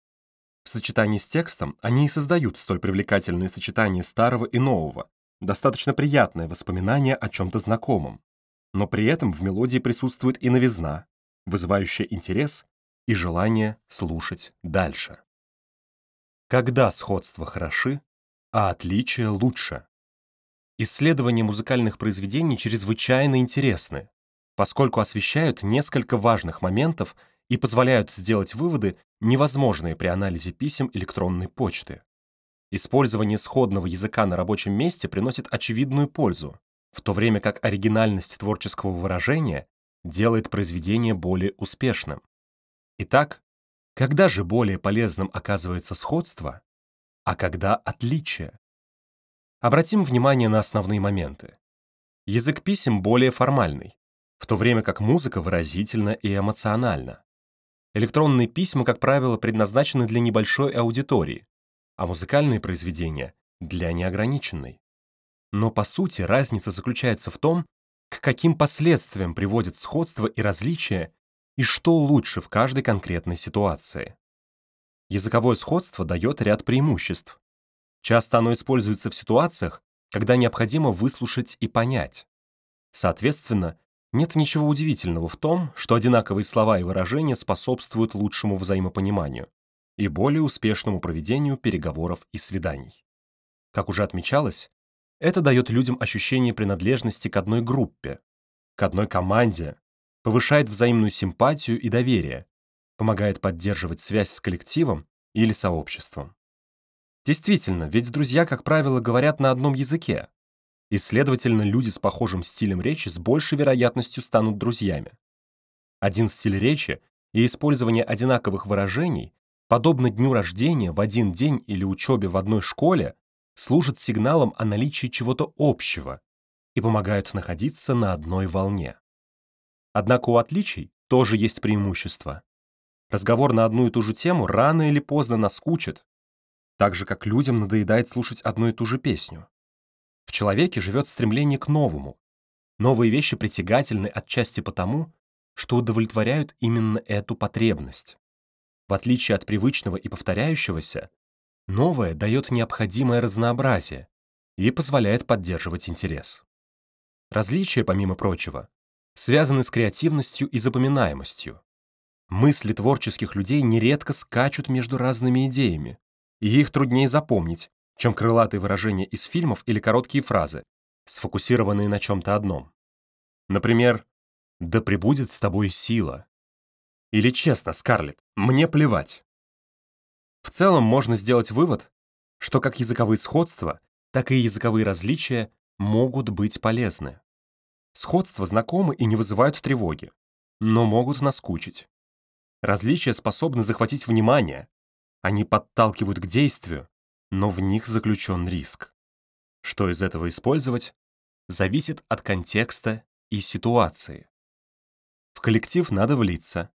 В сочетании с текстом они и создают столь привлекательные сочетания старого и нового, достаточно приятное воспоминание о чем-то знакомом. Но при этом в мелодии присутствует и новизна, вызывающая интерес и желание слушать дальше. Когда сходства хороши, а отличия лучше. Исследования музыкальных произведений чрезвычайно интересны, поскольку освещают несколько важных моментов и позволяют сделать выводы, невозможные при анализе писем электронной почты. Использование сходного языка на рабочем месте приносит очевидную пользу, в то время как оригинальность творческого выражения делает произведение более успешным. Итак, когда же более полезным оказывается сходство, а когда отличие? Обратим внимание на основные моменты. Язык писем более формальный, в то время как музыка выразительна и эмоциональна. Электронные письма, как правило, предназначены для небольшой аудитории, а музыкальные произведения — для неограниченной. Но по сути разница заключается в том, к каким последствиям приводит сходство и различия и что лучше в каждой конкретной ситуации. Языковое сходство дает ряд преимуществ. Часто оно используется в ситуациях, когда необходимо выслушать и понять. Соответственно, нет ничего удивительного в том, что одинаковые слова и выражения способствуют лучшему взаимопониманию и более успешному проведению переговоров и свиданий. Как уже отмечалось, это дает людям ощущение принадлежности к одной группе, к одной команде, повышает взаимную симпатию и доверие, помогает поддерживать связь с коллективом или сообществом. Действительно, ведь друзья, как правило, говорят на одном языке, и, следовательно, люди с похожим стилем речи с большей вероятностью станут друзьями. Один стиль речи и использование одинаковых выражений, подобно дню рождения в один день или учебе в одной школе, служат сигналом о наличии чего-то общего и помогают находиться на одной волне. Однако у отличий тоже есть преимущество. Разговор на одну и ту же тему рано или поздно наскучит, так же, как людям надоедает слушать одну и ту же песню. В человеке живет стремление к новому. Новые вещи притягательны отчасти потому, что удовлетворяют именно эту потребность. В отличие от привычного и повторяющегося, новое дает необходимое разнообразие и позволяет поддерживать интерес. Различия, помимо прочего, связаны с креативностью и запоминаемостью. Мысли творческих людей нередко скачут между разными идеями, и их труднее запомнить, чем крылатые выражения из фильмов или короткие фразы, сфокусированные на чем-то одном. Например, «Да пребудет с тобой сила». Или «Честно, Скарлетт, мне плевать». В целом можно сделать вывод, что как языковые сходства, так и языковые различия могут быть полезны. Сходства знакомы и не вызывают тревоги, но могут наскучить. Различия способны захватить внимание, они подталкивают к действию, но в них заключен риск. Что из этого использовать, зависит от контекста и ситуации. В коллектив надо влиться.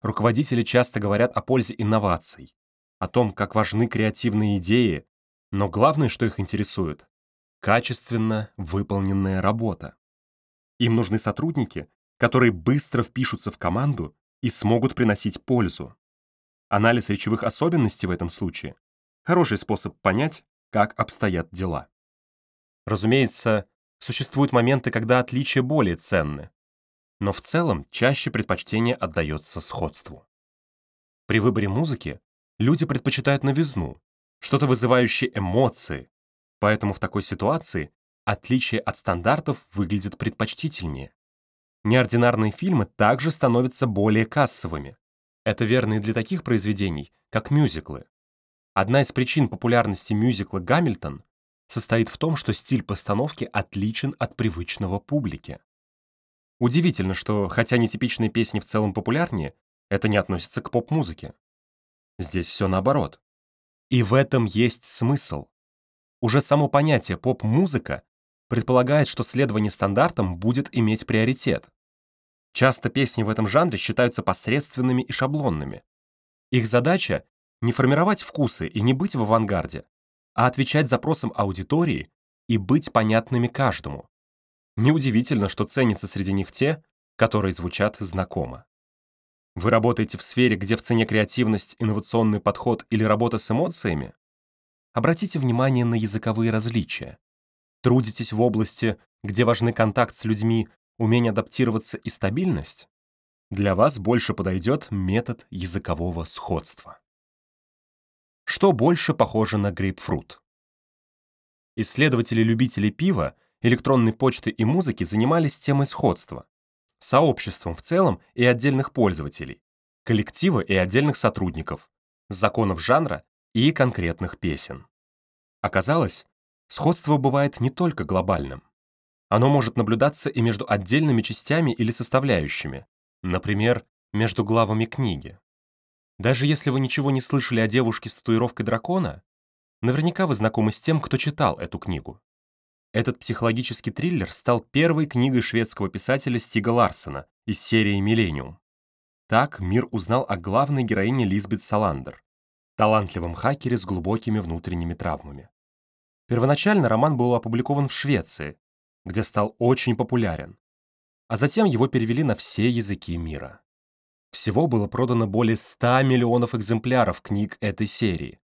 Руководители часто говорят о пользе инноваций, о том, как важны креативные идеи, но главное, что их интересует — качественно выполненная работа. Им нужны сотрудники, которые быстро впишутся в команду и смогут приносить пользу. Анализ речевых особенностей в этом случае — хороший способ понять, как обстоят дела. Разумеется, существуют моменты, когда отличия более ценны, но в целом чаще предпочтение отдается сходству. При выборе музыки люди предпочитают новизну, что-то вызывающее эмоции, поэтому в такой ситуации отличие от стандартов выглядит предпочтительнее. Неординарные фильмы также становятся более кассовыми, это верно и для таких произведений, как мюзиклы. Одна из причин популярности мюзикла «Гамильтон» состоит в том, что стиль постановки отличен от привычного публике. Удивительно, что, хотя нетипичные песни в целом популярнее, это не относится к поп-музыке. Здесь все наоборот. И в этом есть смысл. Уже само понятие «поп-музыка» предполагает, что следование стандартам будет иметь приоритет. Часто песни в этом жанре считаются посредственными и шаблонными. Их задача — не формировать вкусы и не быть в авангарде, а отвечать запросам аудитории и быть понятными каждому. Неудивительно, что ценятся среди них те, которые звучат знакомо. Вы работаете в сфере, где в цене креативность, инновационный подход или работа с эмоциями? Обратите внимание на языковые различия. Трудитесь в области, где важны контакт с людьми, умение адаптироваться и стабильность, для вас больше подойдет метод языкового сходства. Что больше похоже на грейпфрут? Исследователи-любители пива, электронной почты и музыки занимались темой сходства, сообществом в целом и отдельных пользователей, коллектива и отдельных сотрудников, законов жанра и конкретных песен. Оказалось, сходство бывает не только глобальным. Оно может наблюдаться и между отдельными частями или составляющими, например, между главами книги. Даже если вы ничего не слышали о девушке с татуировкой дракона, наверняка вы знакомы с тем, кто читал эту книгу. Этот психологический триллер стал первой книгой шведского писателя Стига Ларсена из серии «Миллениум». Так мир узнал о главной героине Лизбет Саландер, талантливом хакере с глубокими внутренними травмами. Первоначально роман был опубликован в Швеции, где стал очень популярен, а затем его перевели на все языки мира. Всего было продано более 100 миллионов экземпляров книг этой серии.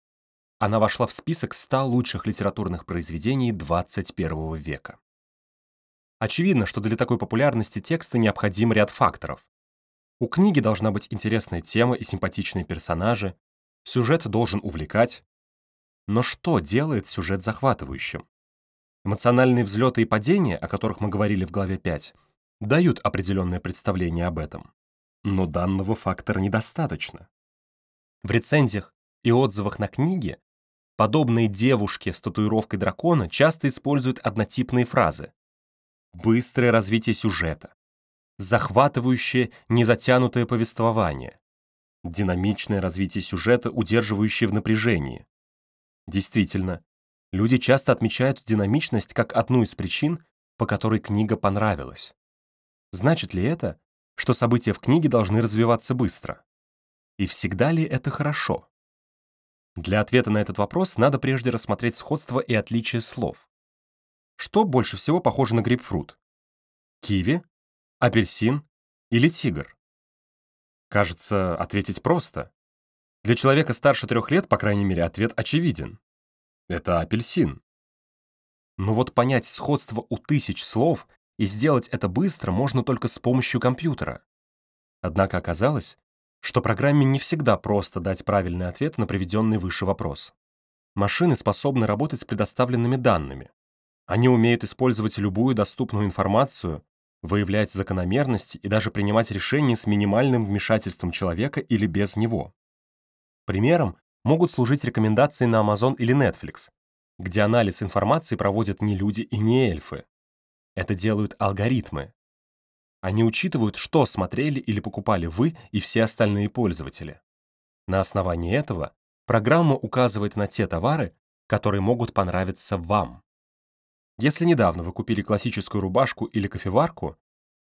Она вошла в список 100 лучших литературных произведений 21 века. Очевидно, что для такой популярности текста необходим ряд факторов. У книги должна быть интересная тема и симпатичные персонажи, сюжет должен увлекать. Но что делает сюжет захватывающим? Эмоциональные взлеты и падения, о которых мы говорили в главе 5, дают определенное представление об этом. Но данного фактора недостаточно. В рецензиях и отзывах на книги подобные девушке с татуировкой дракона часто используют однотипные фразы. Быстрое развитие сюжета, захватывающее незатянутое повествование, динамичное развитие сюжета, удерживающее в напряжении. Действительно, Люди часто отмечают динамичность как одну из причин, по которой книга понравилась. Значит ли это, что события в книге должны развиваться быстро? И всегда ли это хорошо? Для ответа на этот вопрос надо прежде рассмотреть сходство и отличие слов. Что больше всего похоже на грейпфрут? Киви, апельсин или тигр? Кажется, ответить просто. Для человека старше трех лет, по крайней мере, ответ очевиден. Это апельсин. Но вот понять сходство у тысяч слов и сделать это быстро можно только с помощью компьютера. Однако оказалось, что программе не всегда просто дать правильный ответ на приведенный выше вопрос. Машины способны работать с предоставленными данными. Они умеют использовать любую доступную информацию, выявлять закономерности и даже принимать решения с минимальным вмешательством человека или без него. Примером могут служить рекомендации на Amazon или Netflix, где анализ информации проводят не люди и не эльфы. Это делают алгоритмы. Они учитывают, что смотрели или покупали вы и все остальные пользователи. На основании этого программа указывает на те товары, которые могут понравиться вам. Если недавно вы купили классическую рубашку или кофеварку,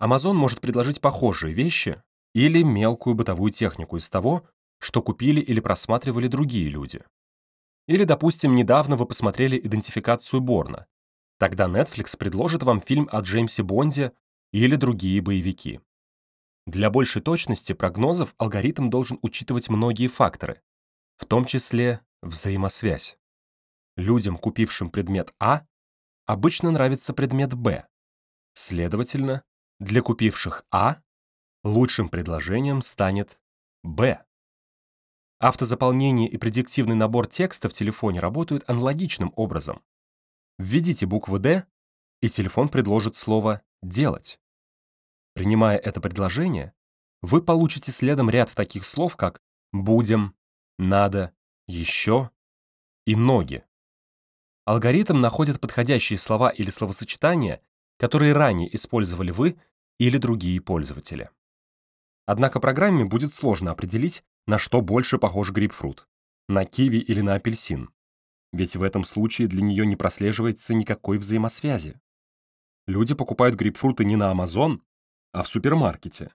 Amazon может предложить похожие вещи или мелкую бытовую технику из того, что купили или просматривали другие люди. Или, допустим, недавно вы посмотрели идентификацию Борна. Тогда Netflix предложит вам фильм о Джеймсе Бонде или другие боевики. Для большей точности прогнозов алгоритм должен учитывать многие факторы, в том числе взаимосвязь. Людям, купившим предмет А, обычно нравится предмет Б. Следовательно, для купивших А лучшим предложением станет Б. Автозаполнение и предиктивный набор текста в телефоне работают аналогичным образом. Введите букву «Д», и телефон предложит слово «делать». Принимая это предложение, вы получите следом ряд таких слов, как «будем», «надо», «еще» и «ноги». Алгоритм находит подходящие слова или словосочетания, которые ранее использовали вы или другие пользователи. Однако программе будет сложно определить, на что больше похож грейпфрут – на киви или на апельсин. Ведь в этом случае для нее не прослеживается никакой взаимосвязи. Люди покупают грейпфруты не на Amazon, а в супермаркете.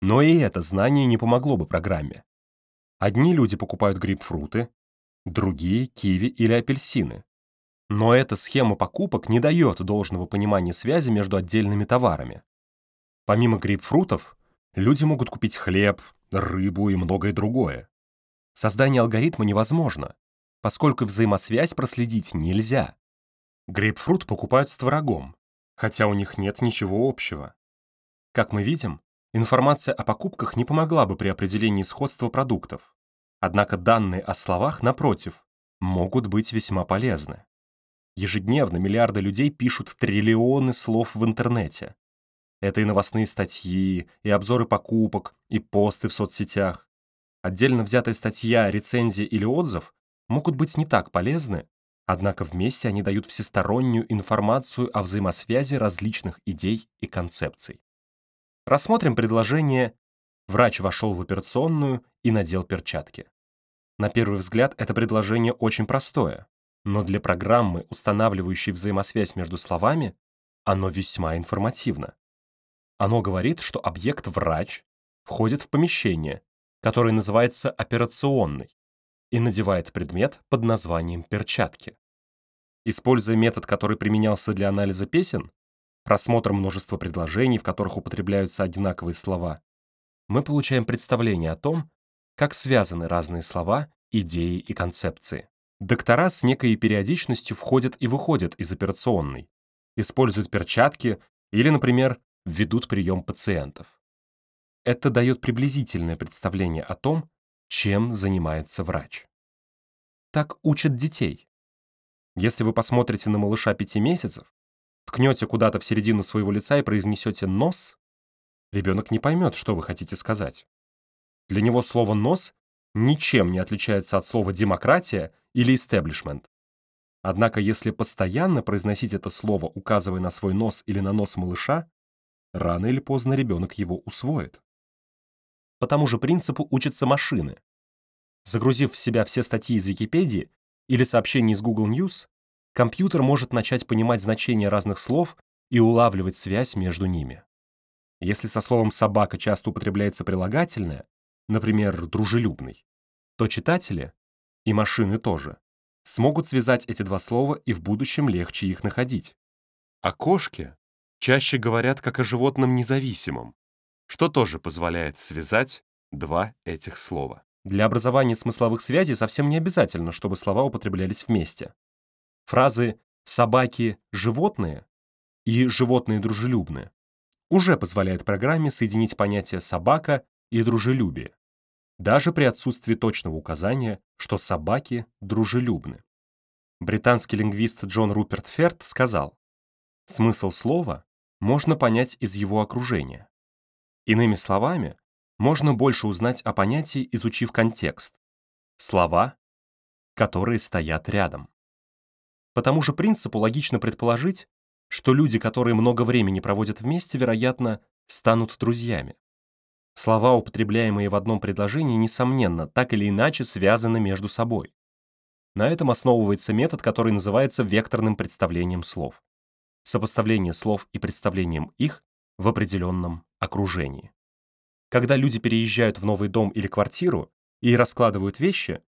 Но и это знание не помогло бы программе. Одни люди покупают грейпфруты, другие – киви или апельсины. Но эта схема покупок не дает должного понимания связи между отдельными товарами. Помимо грейпфрутов, люди могут купить хлеб, рыбу и многое другое. Создание алгоритма невозможно, поскольку взаимосвязь проследить нельзя. Грейпфрут покупают с творогом, хотя у них нет ничего общего. Как мы видим, информация о покупках не помогла бы при определении сходства продуктов. Однако данные о словах, напротив, могут быть весьма полезны. Ежедневно миллиарды людей пишут триллионы слов в интернете. Это и новостные статьи, и обзоры покупок, и посты в соцсетях. Отдельно взятая статья, рецензия или отзыв могут быть не так полезны, однако вместе они дают всестороннюю информацию о взаимосвязи различных идей и концепций. Рассмотрим предложение «Врач вошел в операционную и надел перчатки». На первый взгляд это предложение очень простое, но для программы, устанавливающей взаимосвязь между словами, оно весьма информативно. Оно говорит, что объект «врач» входит в помещение, которое называется операционной, и надевает предмет под названием перчатки. Используя метод, который применялся для анализа песен, просмотр множества предложений, в которых употребляются одинаковые слова, мы получаем представление о том, как связаны разные слова, идеи и концепции. Доктора с некой периодичностью входят и выходят из операционной, используют перчатки или, например, ведут прием пациентов. Это дает приблизительное представление о том, чем занимается врач. Так учат детей. Если вы посмотрите на малыша пяти месяцев, ткнете куда-то в середину своего лица и произнесете «нос», ребенок не поймет, что вы хотите сказать. Для него слово «нос» ничем не отличается от слова «демократия» или «истеблишмент». Однако если постоянно произносить это слово, указывая на свой нос или на нос малыша, рано или поздно ребенок его усвоит. По тому же принципу учатся машины. Загрузив в себя все статьи из Википедии или сообщения из Google News, компьютер может начать понимать значение разных слов и улавливать связь между ними. Если со словом «собака» часто употребляется прилагательное, например, «дружелюбный», то читатели, и машины тоже, смогут связать эти два слова и в будущем легче их находить. А кошки чаще говорят как о животном независимом, что тоже позволяет связать два этих слова. Для образования смысловых связей совсем не обязательно, чтобы слова употреблялись вместе. Фразы «собаки – животные» и «животные дружелюбные» уже позволяет программе соединить понятия «собака» и «дружелюбие», даже при отсутствии точного указания, что собаки дружелюбны. Британский лингвист Джон Руперт Ферт сказал, смысл слова можно понять из его окружения. Иными словами, можно больше узнать о понятии, изучив контекст. Слова которые стоят рядом. По тому же принципу логично предположить, что люди, которые много времени проводят вместе, вероятно, станут друзьями. Слова, употребляемые в одном предложении, несомненно, так или иначе связаны между собой. На этом основывается метод, который называется векторным представлением слов. Сопоставление слов и представлением их в определенном окружении. Когда люди переезжают в новый дом или квартиру и раскладывают вещи,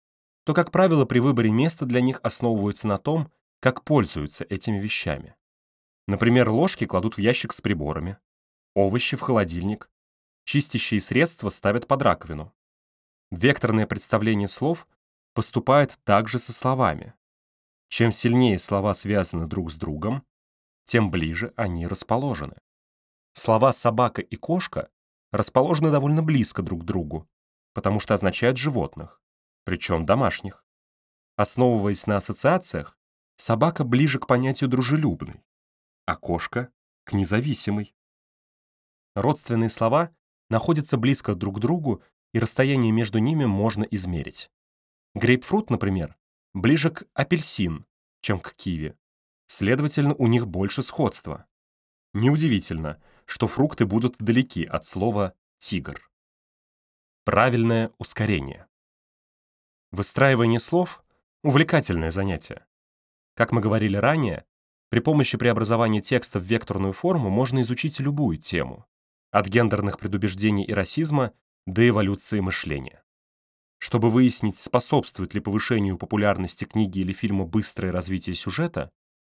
то, как правило, при выборе места для них основываются на том, как пользуются этими вещами. Например, ложки кладут в ящик с приборами, овощи в холодильник, чистящие средства ставят под раковину. Векторное представление слов поступает также со словами. Чем сильнее слова связаны друг с другом, тем ближе они расположены. Слова «собака» и «кошка» расположены довольно близко друг к другу, потому что означают животных, причем домашних. Основываясь на ассоциациях, собака ближе к понятию дружелюбный, а кошка — к независимой. Родственные слова находятся близко друг к другу, и расстояние между ними можно измерить. Грейпфрут, например, ближе к апельсин, чем к киви. Следовательно, у них больше сходства. Неудивительно, что фрукты будут далеки от слова «тигр». Правильное ускорение. Выстраивание слов — увлекательное занятие. Как мы говорили ранее, при помощи преобразования текста в векторную форму можно изучить любую тему, от гендерных предубеждений и расизма до эволюции мышления. Чтобы выяснить, способствует ли повышению популярности книги или фильма быстрое развитие сюжета,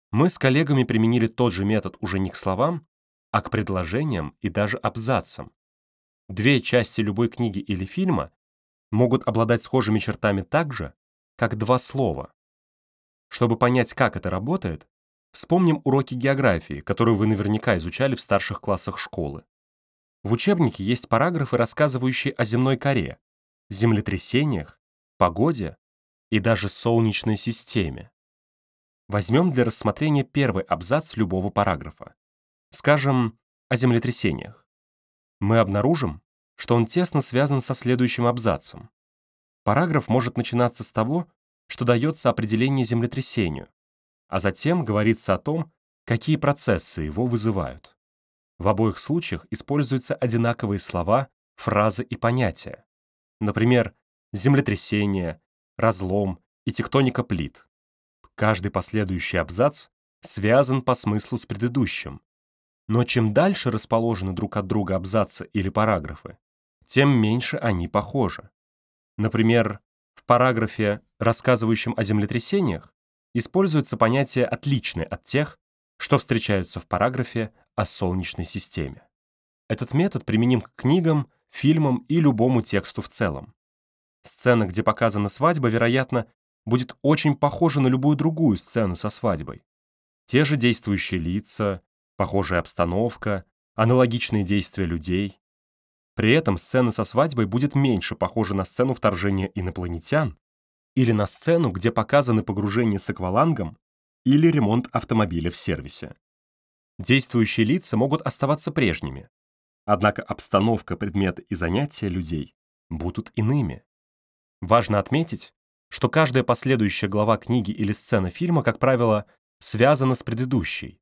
мы с коллегами применили тот же метод уже не к словам, а к предложениям и даже абзацам. Две части любой книги или фильма могут обладать схожими чертами так же, как два слова. Чтобы понять, как это работает, вспомним уроки географии, которые вы наверняка изучали в старших классах школы. В учебнике есть параграфы, рассказывающие о земной коре, землетрясениях, погоде и даже солнечной системе. Возьмем для рассмотрения первый абзац любого параграфа. Скажем, о землетрясениях. Мы обнаружим, что он тесно связан со следующим абзацем. Параграф может начинаться с того, что дается определение землетрясению, а затем говорится о том, какие процессы его вызывают. В обоих случаях используются одинаковые слова, фразы и понятия. Например, землетрясение, разлом и тектоника плит. Каждый последующий абзац связан по смыслу с предыдущим. Но чем дальше расположены друг от друга абзацы или параграфы, тем меньше они похожи. Например, в параграфе, рассказывающем о землетрясениях, используется понятие «отличное от тех», что встречаются в параграфе о Солнечной системе. Этот метод применим к книгам, фильмам и любому тексту в целом. Сцена, где показана свадьба, вероятно, будет очень похожа на любую другую сцену со свадьбой. Те же действующие лица, похожая обстановка, аналогичные действия людей. При этом сцена со свадьбой будет меньше похожа на сцену вторжения инопланетян или на сцену, где показаны погружение с аквалангом или ремонт автомобиля в сервисе. Действующие лица могут оставаться прежними, однако обстановка, предметы и занятия людей будут иными. Важно отметить, что каждая последующая глава книги или сцена фильма, как правило, связана с предыдущей,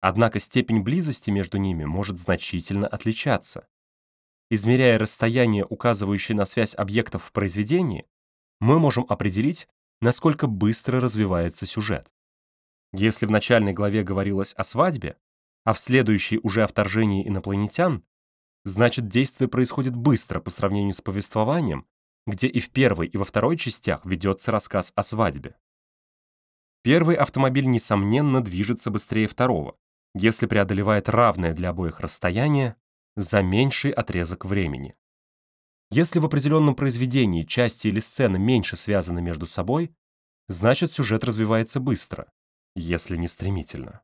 однако степень близости между ними может значительно отличаться. Измеряя расстояние, указывающее на связь объектов в произведении, мы можем определить, насколько быстро развивается сюжет. Если в начальной главе говорилось о свадьбе, а в следующей уже о вторжении инопланетян, значит действие происходит быстро по сравнению с повествованием, где и в первой, и во второй частях ведется рассказ о свадьбе. Первый автомобиль, несомненно, движется быстрее второго, если преодолевает равное для обоих расстояние за меньший отрезок времени. Если в определенном произведении части или сцены меньше связаны между собой, значит сюжет развивается быстро, если не стремительно.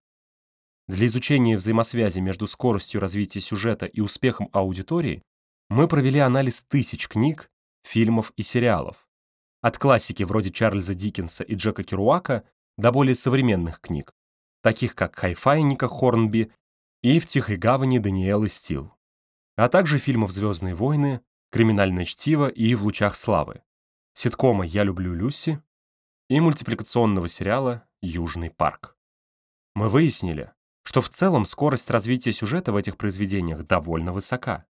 Для изучения взаимосвязи между скоростью развития сюжета и успехом аудитории мы провели анализ тысяч книг, фильмов и сериалов. От классики вроде Чарльза Диккенса и Джека Керуака до более современных книг, таких как «Хай-фай» Ника Хорнби и «В тихой гавани» Даниэлы Стил а также фильмов «Звездные войны», «Криминальное чтиво» и «В лучах славы», ситкома «Я люблю Люси», и мультипликационного сериала «Южный парк». Мы выяснили, что в целом скорость развития сюжета в этих произведениях довольно высока.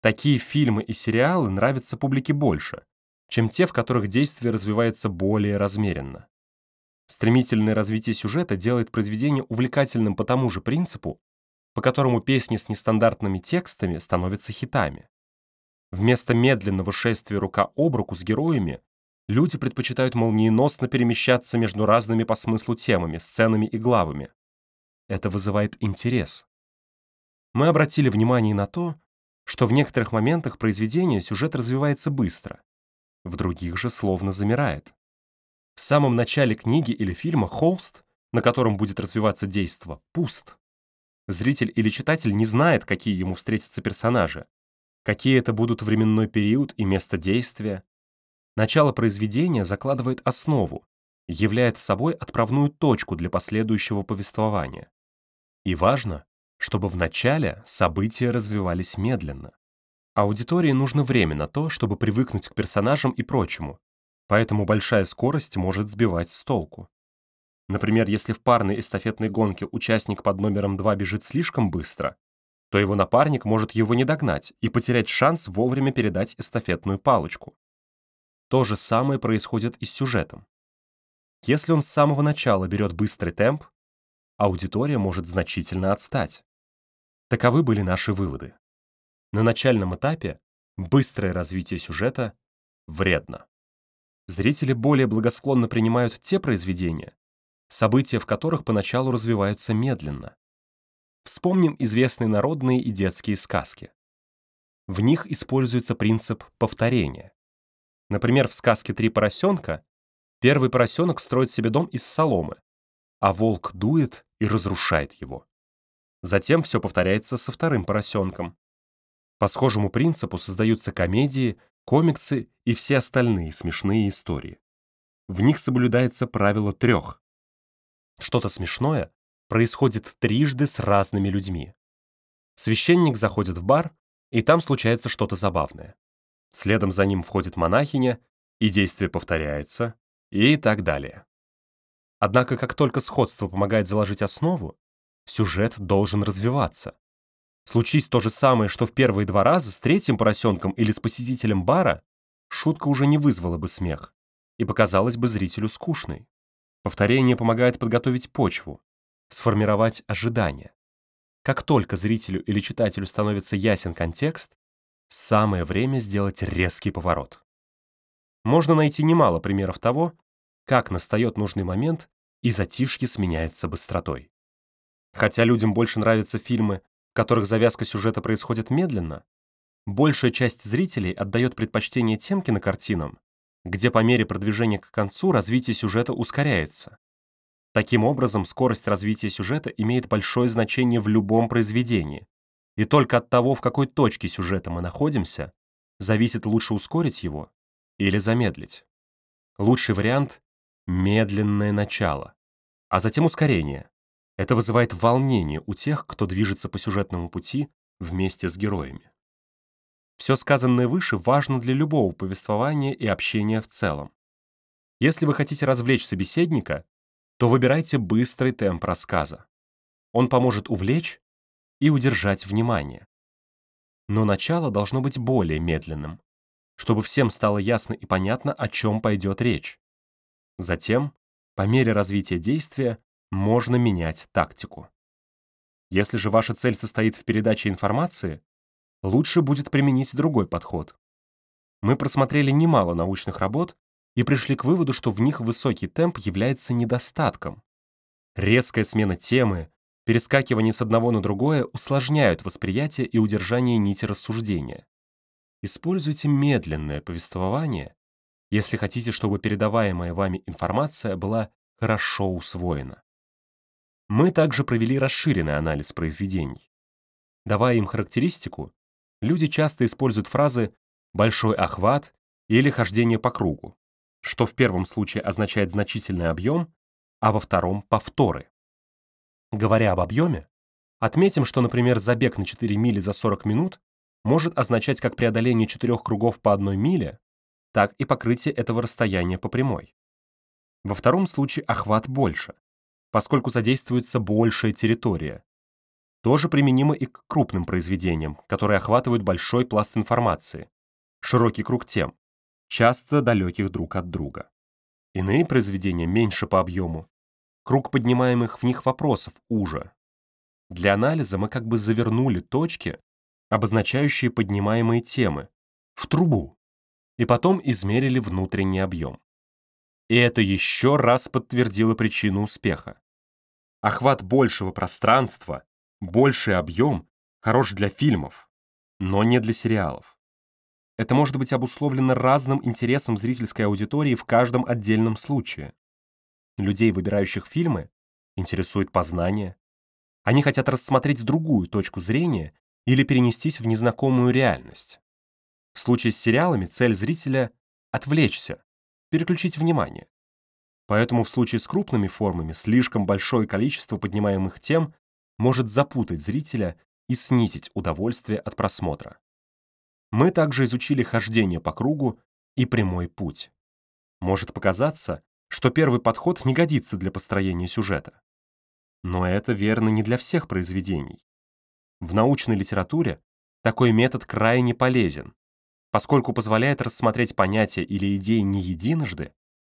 Такие фильмы и сериалы нравятся публике больше, чем те, в которых действие развивается более размеренно. Стремительное развитие сюжета делает произведение увлекательным по тому же принципу, по которому песни с нестандартными текстами становятся хитами. Вместо медленного шествия рука об руку с героями люди предпочитают молниеносно перемещаться между разными по смыслу темами, сценами и главами. Это вызывает интерес. Мы обратили внимание на то, что в некоторых моментах произведения сюжет развивается быстро, в других же словно замирает. В самом начале книги или фильма холст, на котором будет развиваться действо, пуст. Зритель или читатель не знает, какие ему встретятся персонажи, какие это будут временной период и место действия. Начало произведения закладывает основу, являет собой отправную точку для последующего повествования. И важно, чтобы в начале события развивались медленно. Аудитории нужно время на то, чтобы привыкнуть к персонажам и прочему, поэтому большая скорость может сбивать с толку. Например, если в парной эстафетной гонке участник под номером 2 бежит слишком быстро, то его напарник может его не догнать и потерять шанс вовремя передать эстафетную палочку. То же самое происходит и с сюжетом. Если он с самого начала берет быстрый темп, аудитория может значительно отстать. Таковы были наши выводы. На начальном этапе быстрое развитие сюжета вредно зрители более благосклонно принимают те произведения, события в которых поначалу развиваются медленно. Вспомним известные народные и детские сказки. В них используется принцип повторения. Например, в сказке «Три поросенка» первый поросенок строит себе дом из соломы, а волк дует и разрушает его. Затем все повторяется со вторым поросенком. По схожему принципу создаются комедии, комиксы и все остальные смешные истории. В них соблюдается правило трех. Что-то смешное происходит трижды с разными людьми. Священник заходит в бар, и там случается что-то забавное. Следом за ним входит монахиня, и действие повторяется, и так далее. Однако, как только сходство помогает заложить основу, сюжет должен развиваться. Случись то же самое, что в первые два раза с третьим поросенком или с посетителем бара, шутка уже не вызвала бы смех и показалась бы зрителю скучной. Повторение помогает подготовить почву, сформировать ожидания. Как только зрителю или читателю становится ясен контекст, самое время сделать резкий поворот. Можно найти немало примеров того, как настает нужный момент и затишье сменяется быстротой. Хотя людям больше нравятся фильмы которых завязка сюжета происходит медленно, большая часть зрителей отдает предпочтение тем кинокартинам, где по мере продвижения к концу развитие сюжета ускоряется. Таким образом, скорость развития сюжета имеет большое значение в любом произведении, и только от того, в какой точке сюжета мы находимся, зависит лучше ускорить его или замедлить. Лучший вариант — медленное начало, а затем ускорение, это вызывает волнение у тех, кто движется по сюжетному пути вместе с героями. Все сказанное выше важно для любого повествования и общения в целом. Если вы хотите развлечь собеседника, то выбирайте быстрый темп рассказа. Он поможет увлечь и удержать внимание. Но начало должно быть более медленным, чтобы всем стало ясно и понятно, о чем пойдет речь. Затем, по мере развития действия, можно менять тактику. Если же ваша цель состоит в передаче информации, лучше будет применить другой подход. Мы просмотрели немало научных работ и пришли к выводу, что в них высокий темп является недостатком. Резкая смена темы, перескакивание с одного на другое усложняют восприятие и удержание нити рассуждения. Используйте медленное повествование, если хотите, чтобы передаваемая вами информация была хорошо усвоена. Мы также провели расширенный анализ произведений. Давая им характеристику, люди часто используют фразы «большой охват» или «хождение по кругу», что в первом случае означает значительный объем, а во втором — повторы. Говоря об объеме, отметим, что, например, забег на 4 мили за 40 минут может означать как преодоление четырех кругов по одной миле, так и покрытие этого расстояния по прямой. Во втором случае охват больше, поскольку задействуется большая территория. Тоже применимо и к крупным произведениям, которые охватывают большой пласт информации, широкий круг тем, часто далеких друг от друга. Иные произведения меньше по объему, круг поднимаемых в них вопросов уже. Для анализа мы как бы завернули точки, обозначающие поднимаемые темы, в трубу, и потом измерили внутренний объем. И это еще раз подтвердило причину успеха. Охват большего пространства, больший объем хорош для фильмов, но не для сериалов. Это может быть обусловлено разным интересом зрительской аудитории в каждом отдельном случае. Людей, выбирающих фильмы, интересует познание. Они хотят рассмотреть другую точку зрения или перенестись в незнакомую реальность. В случае с сериалами цель зрителя — отвлечься, переключить внимание. Поэтому в случае с крупными формами слишком большое количество поднимаемых тем может запутать зрителя и снизить удовольствие от просмотра. Мы также изучили хождение по кругу и прямой путь. Может показаться, что первый подход не годится для построения сюжета. Но это верно не для всех произведений. В научной литературе такой метод крайне полезен, поскольку позволяет рассмотреть понятия или идеи не единожды,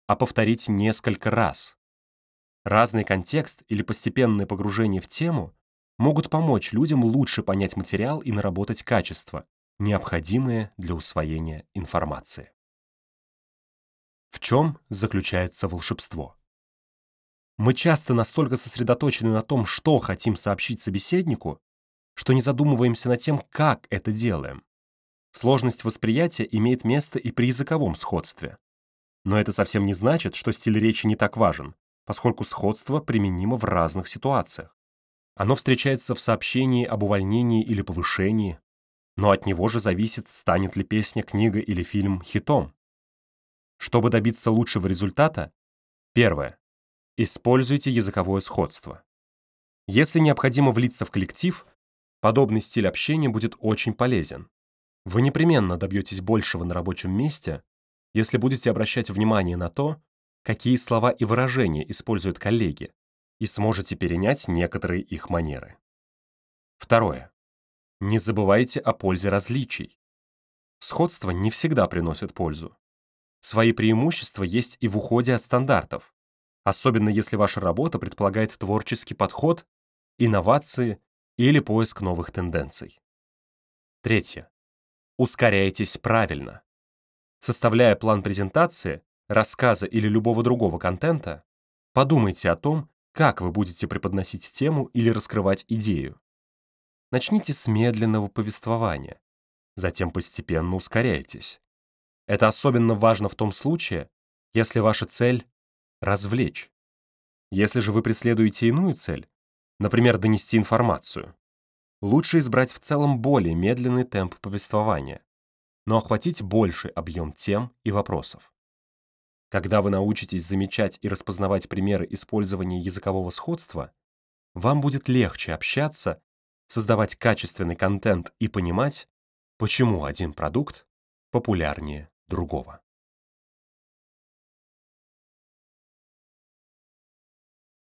а повторить несколько раз. Разный контекст или постепенное погружение в тему могут помочь людям лучше понять материал и наработать качество, необходимые для усвоения информации. В чем заключается волшебство? Мы часто настолько сосредоточены на том, что хотим сообщить собеседнику, что не задумываемся над тем, как это делаем. Сложность восприятия имеет место и при языковом сходстве. Но это совсем не значит, что стиль речи не так важен, поскольку сходство применимо в разных ситуациях. Оно встречается в сообщении об увольнении или повышении, но от него же зависит, станет ли песня, книга или фильм хитом. Чтобы добиться лучшего результата, первое. Используйте языковое сходство. Если необходимо влиться в коллектив, подобный стиль общения будет очень полезен. Вы непременно добьетесь большего на рабочем месте, если будете обращать внимание на то, какие слова и выражения используют коллеги, и сможете перенять некоторые их манеры. Второе. Не забывайте о пользе различий. Сходство не всегда приносит пользу. Свои преимущества есть и в уходе от стандартов, особенно если ваша работа предполагает творческий подход, инновации или поиск новых тенденций. Третье. Ускоряйтесь правильно. Составляя план презентации, рассказа или любого другого контента, подумайте о том, как вы будете преподносить тему или раскрывать идею. Начните с медленного повествования, затем постепенно ускоряйтесь. Это особенно важно в том случае, если ваша цель — развлечь. Если же вы преследуете иную цель, например, донести информацию, лучше избрать в целом более медленный темп повествования, но охватить больший объем тем и вопросов. Когда вы научитесь замечать и распознавать примеры использования языкового сходства, вам будет легче общаться создавать качественный контент и понимать, почему один продукт популярнее другого.